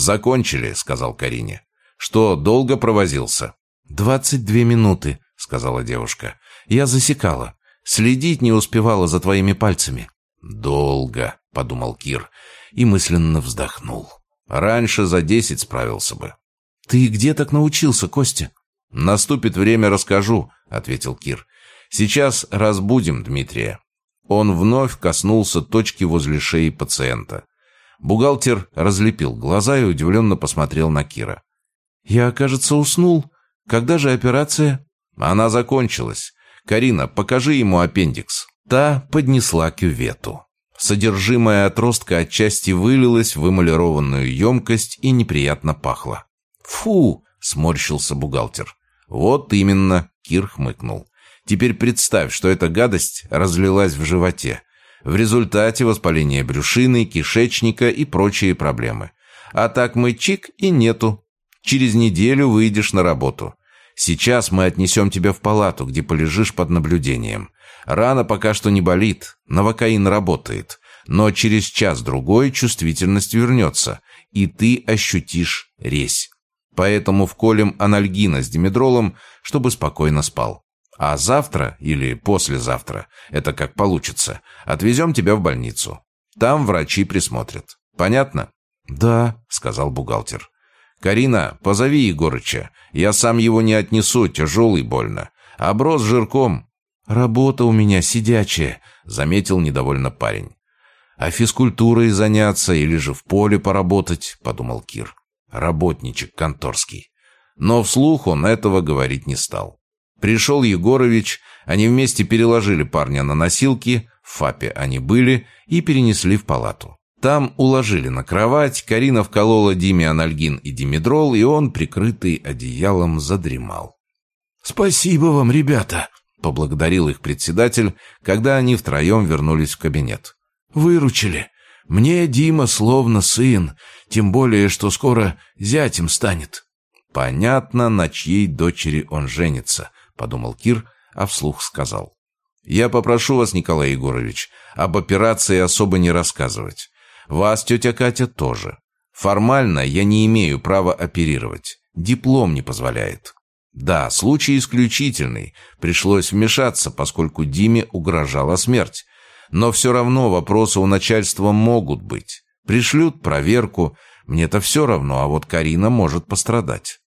«Закончили», — сказал Карине. «Что, долго провозился?» «Двадцать две минуты», — сказала девушка. «Я засекала. Следить не успевала за твоими пальцами». «Долго», — подумал Кир и мысленно вздохнул. «Раньше за десять справился бы». «Ты где так научился, Костя?» «Наступит время, расскажу», — ответил Кир. Сейчас разбудим Дмитрия». Он вновь коснулся точки возле шеи пациента. Бухгалтер разлепил глаза и удивленно посмотрел на Кира. «Я, кажется, уснул. Когда же операция?» «Она закончилась. Карина, покажи ему аппендикс». Та поднесла кювету. Содержимое отростка отчасти вылилось в эмалированную емкость и неприятно пахло. «Фу!» — сморщился бухгалтер. «Вот именно!» — Кир хмыкнул. «Теперь представь, что эта гадость разлилась в животе. В результате воспаления брюшины, кишечника и прочие проблемы. А так мы чик и нету. Через неделю выйдешь на работу. Сейчас мы отнесем тебя в палату, где полежишь под наблюдением. Рана пока что не болит, новокаин работает. Но через час-другой чувствительность вернется, и ты ощутишь резь. Поэтому вколем анальгина с димедролом, чтобы спокойно спал. А завтра или послезавтра, это как получится, отвезем тебя в больницу. Там врачи присмотрят. Понятно? «Да», — сказал бухгалтер. «Карина, позови Егорыча. Я сам его не отнесу, тяжелый больно. Оброс жирком». «Работа у меня сидячая», — заметил недовольно парень. «А физкультурой заняться или же в поле поработать?» — подумал Кир. Работничек конторский. Но вслух он этого говорить не стал. Пришел Егорович, они вместе переложили парня на носилки, в ФАПе они были, и перенесли в палату. Там уложили на кровать, Карина вколола Диме анальгин и димедрол, и он, прикрытый одеялом, задремал. «Спасибо вам, ребята!» — поблагодарил их председатель, когда они втроем вернулись в кабинет. «Выручили. Мне Дима словно сын, тем более, что скоро зятем станет». «Понятно, на чьей дочери он женится», — подумал Кир, а вслух сказал. «Я попрошу вас, Николай Егорович, об операции особо не рассказывать. Вас, тетя Катя, тоже. Формально я не имею права оперировать. Диплом не позволяет. Да, случай исключительный. Пришлось вмешаться, поскольку Диме угрожала смерть. Но все равно вопросы у начальства могут быть. Пришлют проверку. Мне-то все равно, а вот Карина может пострадать.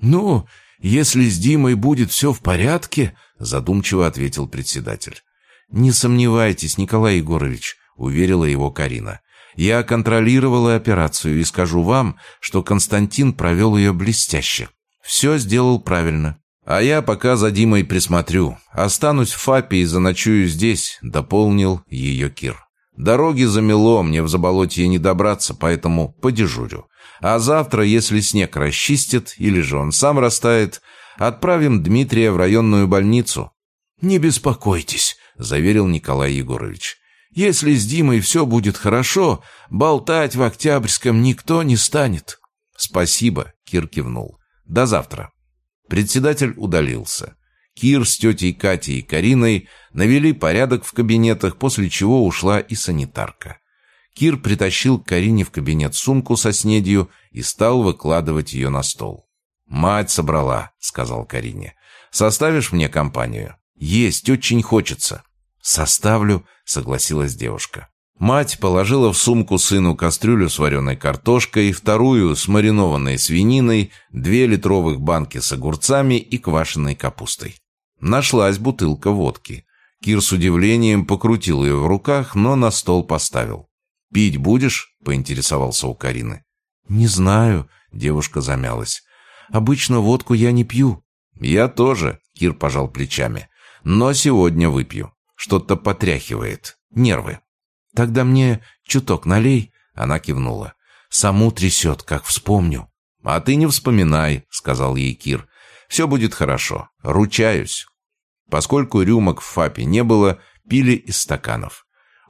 «Ну, если с Димой будет все в порядке», — задумчиво ответил председатель. «Не сомневайтесь, Николай Егорович», — уверила его Карина. Я контролировала операцию и скажу вам, что Константин провел ее блестяще. Все сделал правильно. А я пока за Димой присмотрю. Останусь в ФАПе и заночую здесь», — дополнил ее Кир. «Дороги замело, мне в заболотье не добраться, поэтому подежурю. А завтра, если снег расчистит, или же он сам растает, отправим Дмитрия в районную больницу». «Не беспокойтесь», — заверил Николай Егорович. Если с Димой все будет хорошо, болтать в Октябрьском никто не станет». «Спасибо», — Кир кивнул. «До завтра». Председатель удалился. Кир с тетей Катей и Кариной навели порядок в кабинетах, после чего ушла и санитарка. Кир притащил к Карине в кабинет сумку со снедью и стал выкладывать ее на стол. «Мать собрала», — сказал Карине. «Составишь мне компанию? Есть очень хочется». «Составлю», — согласилась девушка. Мать положила в сумку сыну кастрюлю с вареной картошкой, вторую с маринованной свининой, две литровых банки с огурцами и квашеной капустой. Нашлась бутылка водки. Кир с удивлением покрутил ее в руках, но на стол поставил. «Пить будешь?» — поинтересовался у Карины. «Не знаю», — девушка замялась. «Обычно водку я не пью». «Я тоже», — Кир пожал плечами. «Но сегодня выпью». Что-то потряхивает. Нервы. Тогда мне чуток налей. Она кивнула. Саму трясет, как вспомню. А ты не вспоминай, сказал ей Кир. Все будет хорошо. Ручаюсь. Поскольку рюмок в ФАПе не было, пили из стаканов.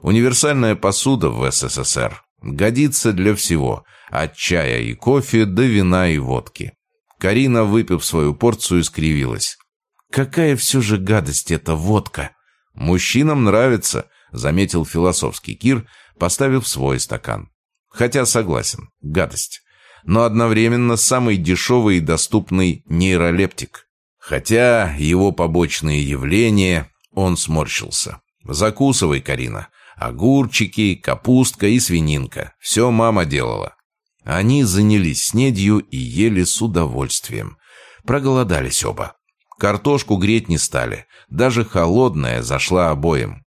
Универсальная посуда в СССР годится для всего, от чая и кофе до вина и водки. Карина, выпив свою порцию, скривилась. «Какая все же гадость эта водка!» «Мужчинам нравится», — заметил философский Кир, поставив свой стакан. «Хотя согласен, гадость. Но одновременно самый дешевый и доступный нейролептик. Хотя его побочные явления...» Он сморщился. «Закусывай, Карина. Огурчики, капустка и свининка. Все мама делала». Они занялись снедью и ели с удовольствием. Проголодались оба. Картошку греть не стали. Даже холодная зашла обоим.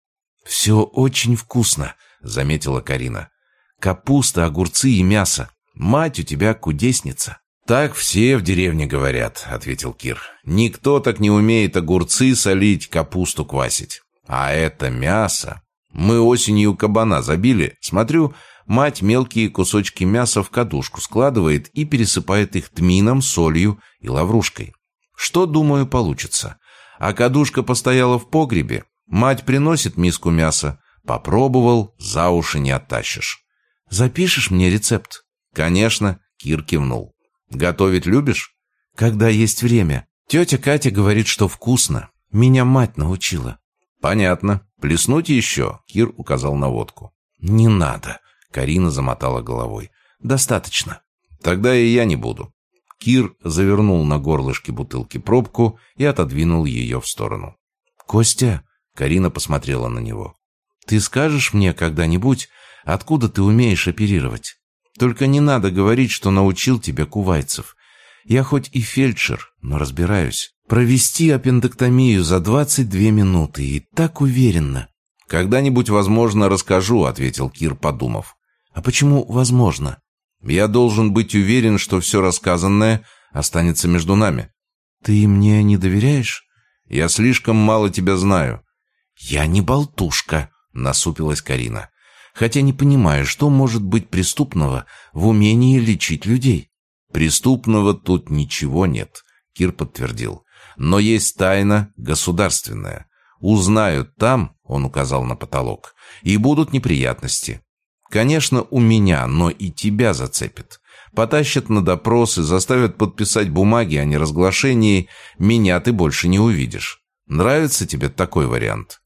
«Все очень вкусно», — заметила Карина. «Капуста, огурцы и мясо. Мать у тебя кудесница». «Так все в деревне говорят», — ответил Кир. «Никто так не умеет огурцы солить, капусту квасить. А это мясо. Мы осенью кабана забили. Смотрю, мать мелкие кусочки мяса в кадушку складывает и пересыпает их тмином, солью и лаврушкой. Что, думаю, получится? А кадушка постояла в погребе. Мать приносит миску мяса. Попробовал, за уши не оттащишь. «Запишешь мне рецепт?» «Конечно», — Кир кивнул. Готовить любишь? Когда есть время. Тетя Катя говорит, что вкусно. Меня мать научила. Понятно. Плеснуть еще, Кир указал на водку. Не надо. Карина замотала головой. Достаточно. Тогда и я не буду. Кир завернул на горлышке бутылки пробку и отодвинул ее в сторону. «Костя», — Карина посмотрела на него, — «ты скажешь мне когда-нибудь, откуда ты умеешь оперировать?» Только не надо говорить, что научил тебя кувайцев. Я хоть и фельдшер, но разбираюсь. Провести аппендэктомию за 22 минуты и так уверенно. «Когда-нибудь, возможно, расскажу», — ответил Кир, подумав. «А почему возможно?» «Я должен быть уверен, что все рассказанное останется между нами». «Ты мне не доверяешь?» «Я слишком мало тебя знаю». «Я не болтушка», — насупилась Карина хотя не понимаю, что может быть преступного в умении лечить людей. Преступного тут ничего нет, Кир подтвердил. Но есть тайна государственная. Узнают там, он указал на потолок, и будут неприятности. Конечно, у меня, но и тебя зацепит. Потащат на допросы, заставят подписать бумаги о неразглашении, меня ты больше не увидишь. Нравится тебе такой вариант?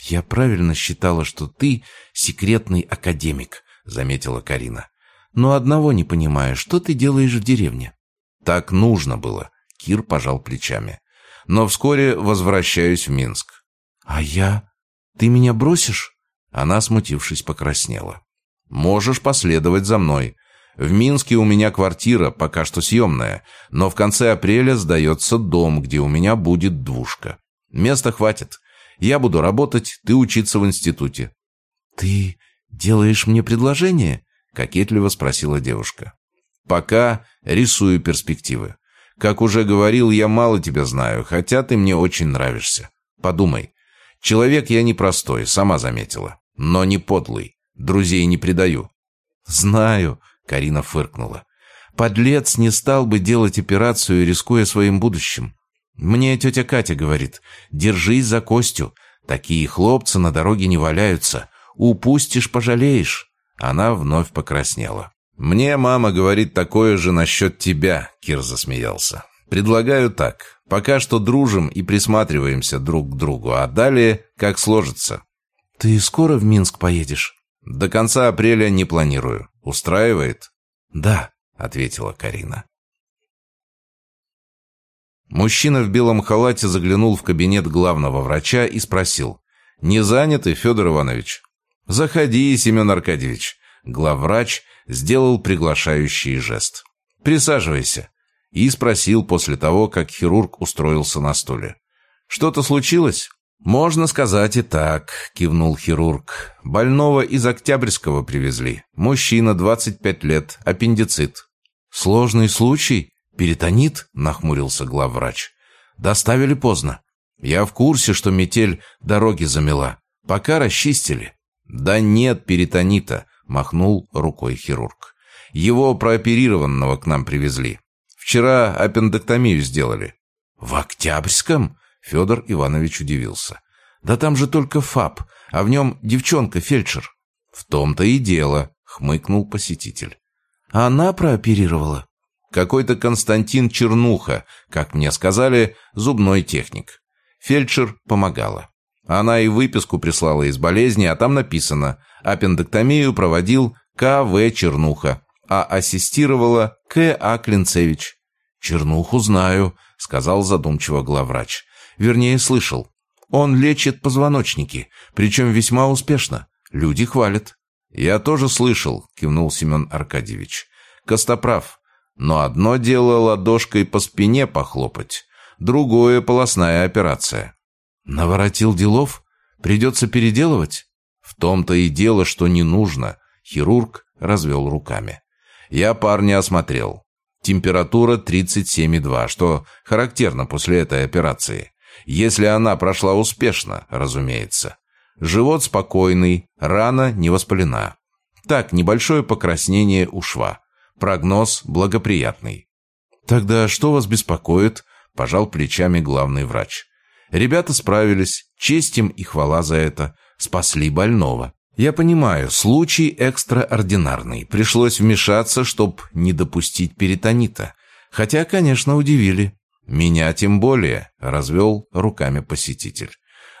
«Я правильно считала, что ты секретный академик», — заметила Карина. «Но одного не понимаю, что ты делаешь в деревне?» «Так нужно было», — Кир пожал плечами. «Но вскоре возвращаюсь в Минск». «А я? Ты меня бросишь?» Она, смутившись, покраснела. «Можешь последовать за мной. В Минске у меня квартира, пока что съемная, но в конце апреля сдается дом, где у меня будет двушка. Места хватит. Я буду работать, ты учиться в институте». «Ты делаешь мне предложение?» — кокетливо спросила девушка. «Пока рисую перспективы. Как уже говорил, я мало тебя знаю, хотя ты мне очень нравишься. Подумай. Человек я непростой, сама заметила. Но не подлый. Друзей не предаю». «Знаю», — Карина фыркнула. «Подлец не стал бы делать операцию, рискуя своим будущим. Мне тетя Катя говорит, держись за Костю. Такие хлопцы на дороге не валяются. Упустишь, пожалеешь. Она вновь покраснела. «Мне мама говорит такое же насчет тебя», — Кир засмеялся. «Предлагаю так. Пока что дружим и присматриваемся друг к другу, а далее как сложится». «Ты скоро в Минск поедешь?» «До конца апреля не планирую. Устраивает?» «Да», — ответила Карина. Мужчина в белом халате заглянул в кабинет главного врача и спросил. «Не заняты, Федор Иванович?» «Заходи, Семен Аркадьевич». Главврач сделал приглашающий жест. «Присаживайся». И спросил после того, как хирург устроился на стуле. «Что-то случилось?» «Можно сказать и так», — кивнул хирург. «Больного из Октябрьского привезли. Мужчина, 25 лет, аппендицит». «Сложный случай?» «Перитонит?» — нахмурился главврач. «Доставили поздно. Я в курсе, что метель дороги замела. Пока расчистили». «Да нет перитонита», — махнул рукой хирург. «Его прооперированного к нам привезли. Вчера аппендэктомию сделали». «В Октябрьском?» — Федор Иванович удивился. «Да там же только ФАП, а в нем девчонка-фельдшер». «В том-то и дело», — хмыкнул посетитель. «Она прооперировала?» Какой-то Константин Чернуха, как мне сказали, зубной техник. Фельдшер помогала. Она и выписку прислала из болезни, а там написано «Аппендэктомию проводил К.В. Чернуха, а ассистировала К.А. Клинцевич». «Чернуху знаю», — сказал задумчиво главврач. «Вернее, слышал. Он лечит позвоночники, причем весьма успешно. Люди хвалят». «Я тоже слышал», — кивнул Семен Аркадьевич. «Костоправ. Но одно дело ладошкой по спине похлопать, Другое полостная операция. Наворотил делов? Придется переделывать? В том-то и дело, что не нужно. Хирург развел руками. Я парня осмотрел. Температура 37,2, что характерно после этой операции. Если она прошла успешно, разумеется. Живот спокойный, рана не воспалена. Так, небольшое покраснение у шва. Прогноз благоприятный. «Тогда что вас беспокоит?» – пожал плечами главный врач. Ребята справились, честь им и хвала за это. Спасли больного. Я понимаю, случай экстраординарный. Пришлось вмешаться, чтобы не допустить перитонита. Хотя, конечно, удивили. Меня тем более, развел руками посетитель.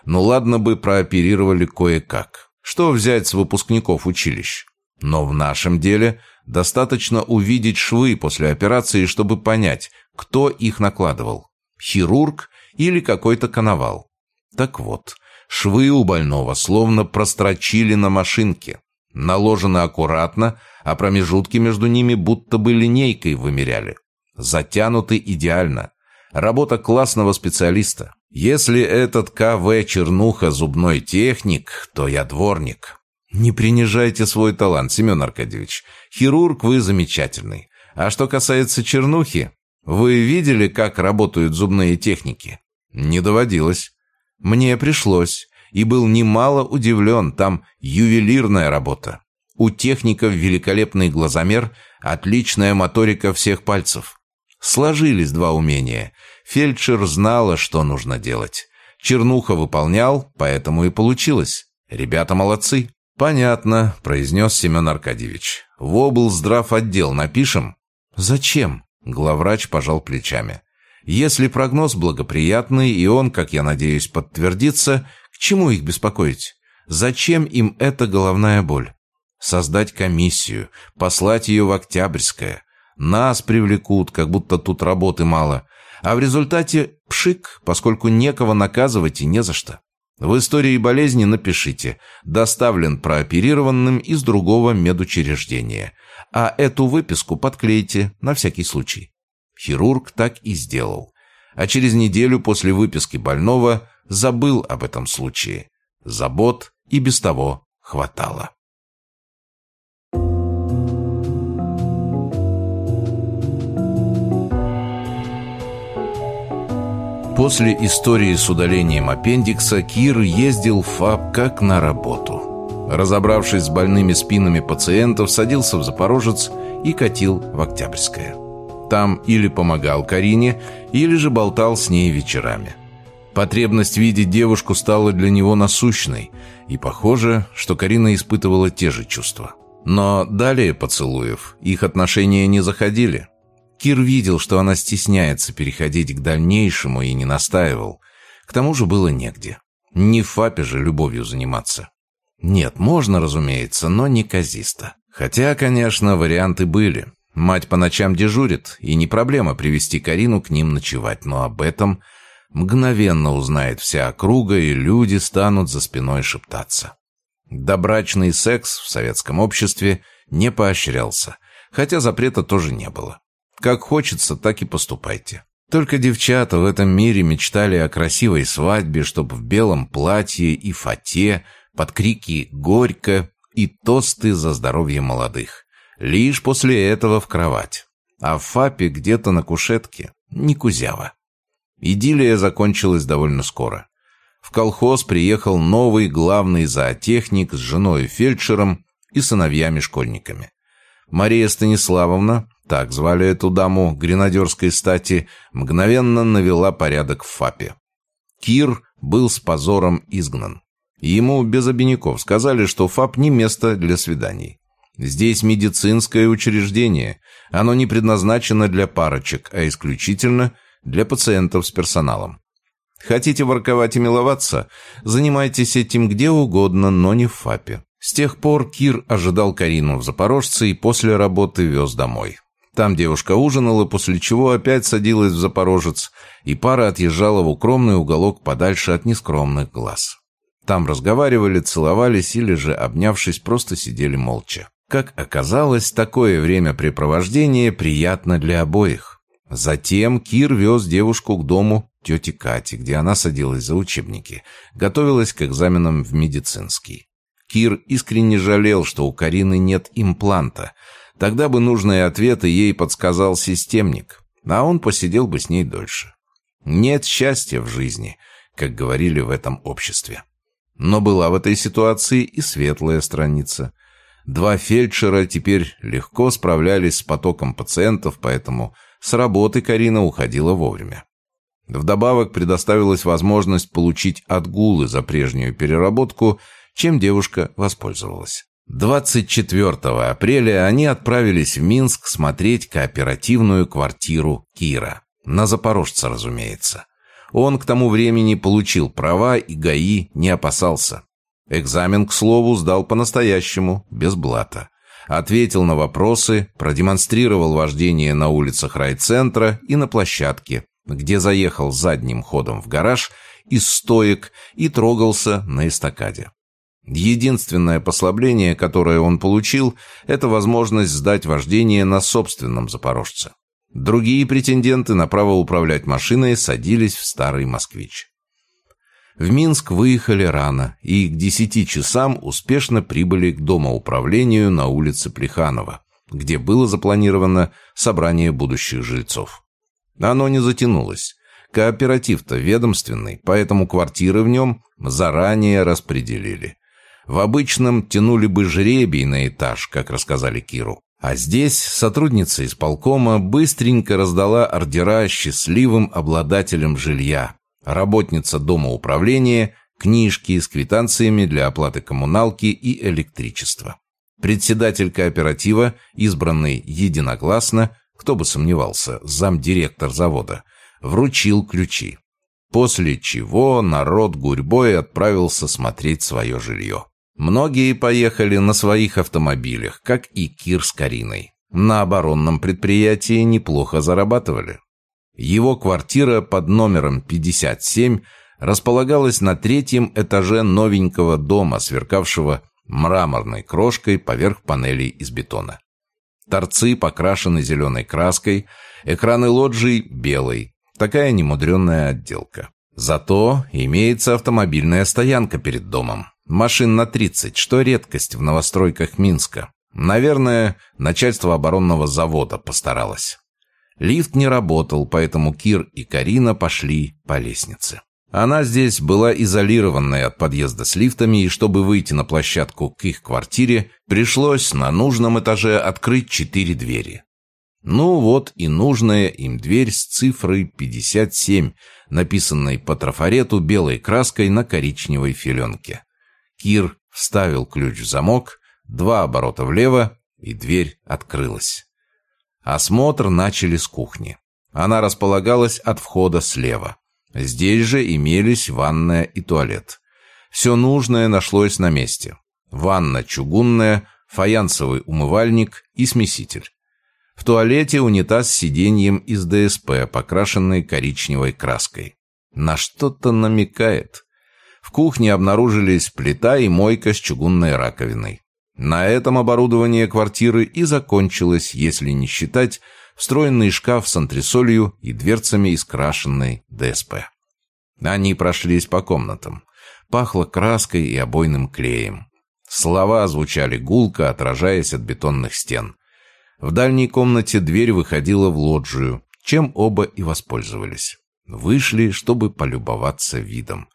Ну ладно бы прооперировали кое-как. Что взять с выпускников училищ? Но в нашем деле достаточно увидеть швы после операции, чтобы понять, кто их накладывал. Хирург или какой-то коновал. Так вот, швы у больного словно прострочили на машинке. Наложены аккуратно, а промежутки между ними будто бы линейкой вымеряли. Затянуты идеально. Работа классного специалиста. Если этот КВ Чернуха зубной техник, то я дворник. Не принижайте свой талант, Семен Аркадьевич. Хирург вы замечательный. А что касается чернухи, вы видели, как работают зубные техники? Не доводилось. Мне пришлось. И был немало удивлен, там ювелирная работа. У техников великолепный глазомер, отличная моторика всех пальцев. Сложились два умения. Фельдшер знала, что нужно делать. Чернуха выполнял, поэтому и получилось. Ребята молодцы. «Понятно», — произнес Семен Аркадьевич. «В облздрав отдел напишем?» «Зачем?» — главврач пожал плечами. «Если прогноз благоприятный, и он, как я надеюсь, подтвердится, к чему их беспокоить? Зачем им эта головная боль? Создать комиссию, послать ее в Октябрьское. Нас привлекут, как будто тут работы мало. А в результате пшик, поскольку некого наказывать и не за что. В истории болезни напишите «доставлен прооперированным из другого медучреждения», а эту выписку подклейте на всякий случай. Хирург так и сделал. А через неделю после выписки больного забыл об этом случае. Забот и без того хватало. После истории с удалением аппендикса Кир ездил в ФАП как на работу. Разобравшись с больными спинами пациентов, садился в Запорожец и катил в Октябрьское. Там или помогал Карине, или же болтал с ней вечерами. Потребность видеть девушку стала для него насущной, и похоже, что Карина испытывала те же чувства. Но далее поцелуев их отношения не заходили. Кир видел, что она стесняется переходить к дальнейшему и не настаивал. К тому же было негде. Не в ФАПе же любовью заниматься. Нет, можно, разумеется, но не казисто. Хотя, конечно, варианты были. Мать по ночам дежурит, и не проблема привести Карину к ним ночевать, но об этом мгновенно узнает вся округа, и люди станут за спиной шептаться. Добрачный секс в советском обществе не поощрялся, хотя запрета тоже не было. Как хочется, так и поступайте. Только девчата в этом мире мечтали о красивой свадьбе, чтоб в белом платье и фате, под крики «Горько!» и тосты за здоровье молодых. Лишь после этого в кровать. А в ФАПе где-то на кушетке не кузява. Идиллия закончилась довольно скоро. В колхоз приехал новый главный зоотехник с женой-фельдшером и сыновьями-школьниками. Мария Станиславовна, так звали эту даму гренадерской стати, мгновенно навела порядок в ФАПе. Кир был с позором изгнан. Ему без обиняков сказали, что ФАП не место для свиданий. Здесь медицинское учреждение. Оно не предназначено для парочек, а исключительно для пациентов с персоналом. Хотите ворковать и миловаться? Занимайтесь этим где угодно, но не в ФАПе. С тех пор Кир ожидал Карину в Запорожце и после работы вез домой. Там девушка ужинала, после чего опять садилась в Запорожец, и пара отъезжала в укромный уголок подальше от нескромных глаз. Там разговаривали, целовались или же, обнявшись, просто сидели молча. Как оказалось, такое времяпрепровождение приятно для обоих. Затем Кир вез девушку к дому тети Кати, где она садилась за учебники, готовилась к экзаменам в медицинский. Кир искренне жалел, что у Карины нет импланта. Тогда бы нужные ответы ей подсказал системник, а он посидел бы с ней дольше. Нет счастья в жизни, как говорили в этом обществе. Но была в этой ситуации и светлая страница. Два фельдшера теперь легко справлялись с потоком пациентов, поэтому с работы Карина уходила вовремя. Вдобавок предоставилась возможность получить отгулы за прежнюю переработку, чем девушка воспользовалась. 24 апреля они отправились в Минск смотреть кооперативную квартиру Кира. На Запорожца, разумеется. Он к тому времени получил права и ГАИ не опасался. Экзамен, к слову, сдал по-настоящему, без блата. Ответил на вопросы, продемонстрировал вождение на улицах райцентра и на площадке, где заехал задним ходом в гараж из стоек и трогался на эстакаде. Единственное послабление, которое он получил, это возможность сдать вождение на собственном «Запорожце». Другие претенденты на право управлять машиной садились в старый «Москвич». В Минск выехали рано и к десяти часам успешно прибыли к домоуправлению на улице Плеханова, где было запланировано собрание будущих жильцов. Оно не затянулось. Кооператив-то ведомственный, поэтому квартиры в нем заранее распределили. В обычном тянули бы жребий на этаж, как рассказали Киру. А здесь сотрудница исполкома быстренько раздала ордера счастливым обладателям жилья. Работница дома управления, книжки с квитанциями для оплаты коммуналки и электричества. Председатель кооператива, избранный единогласно, кто бы сомневался, замдиректор завода, вручил ключи. После чего народ гурьбой отправился смотреть свое жилье. Многие поехали на своих автомобилях, как и Кир с Кариной. На оборонном предприятии неплохо зарабатывали. Его квартира под номером 57 располагалась на третьем этаже новенького дома, сверкавшего мраморной крошкой поверх панелей из бетона. Торцы покрашены зеленой краской, экраны лоджий – белой. Такая немудренная отделка. Зато имеется автомобильная стоянка перед домом. Машин на 30, что редкость в новостройках Минска. Наверное, начальство оборонного завода постаралось. Лифт не работал, поэтому Кир и Карина пошли по лестнице. Она здесь была изолированной от подъезда с лифтами, и чтобы выйти на площадку к их квартире, пришлось на нужном этаже открыть четыре двери. Ну вот и нужная им дверь с цифрой 57, написанной по трафарету белой краской на коричневой филенке. Кир вставил ключ в замок, два оборота влево, и дверь открылась. Осмотр начали с кухни. Она располагалась от входа слева. Здесь же имелись ванная и туалет. Все нужное нашлось на месте. Ванна чугунная, фаянсовый умывальник и смеситель. В туалете унитаз с сиденьем из ДСП, покрашенный коричневой краской. На что-то намекает. В кухне обнаружились плита и мойка с чугунной раковиной. На этом оборудование квартиры и закончилось, если не считать встроенный шкаф с антресолью и дверцами из крашенной ДСП. Они прошлись по комнатам. Пахло краской и обойным клеем. Слова звучали гулко, отражаясь от бетонных стен. В дальней комнате дверь выходила в лоджию, чем оба и воспользовались. Вышли, чтобы полюбоваться видом.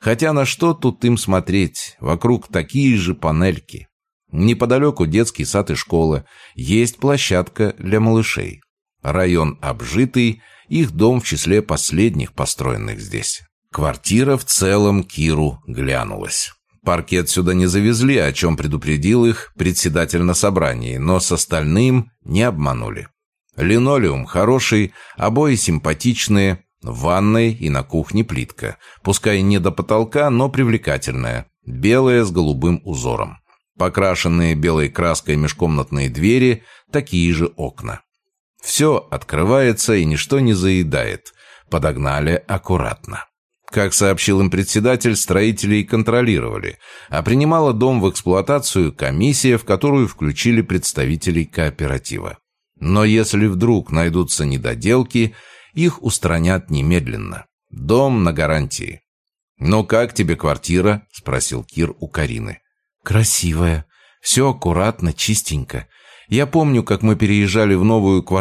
Хотя на что тут им смотреть? Вокруг такие же панельки. Неподалеку детский сад и школа. Есть площадка для малышей. Район обжитый, их дом в числе последних построенных здесь. Квартира в целом Киру глянулась. Паркет сюда не завезли, о чем предупредил их председатель на собрании, но с остальным не обманули. Линолеум хороший, обои симпатичные, в ванной и на кухне плитка. Пускай не до потолка, но привлекательная. Белая с голубым узором. Покрашенные белой краской межкомнатные двери, такие же окна. Все открывается и ничто не заедает. Подогнали аккуратно. Как сообщил им председатель, строителей контролировали, а принимала дом в эксплуатацию комиссия, в которую включили представителей кооператива. Но если вдруг найдутся недоделки, их устранят немедленно. Дом на гарантии. «Ну как тебе квартира?» — спросил Кир у Карины. «Красивая. Все аккуратно, чистенько. Я помню, как мы переезжали в новую квартиру,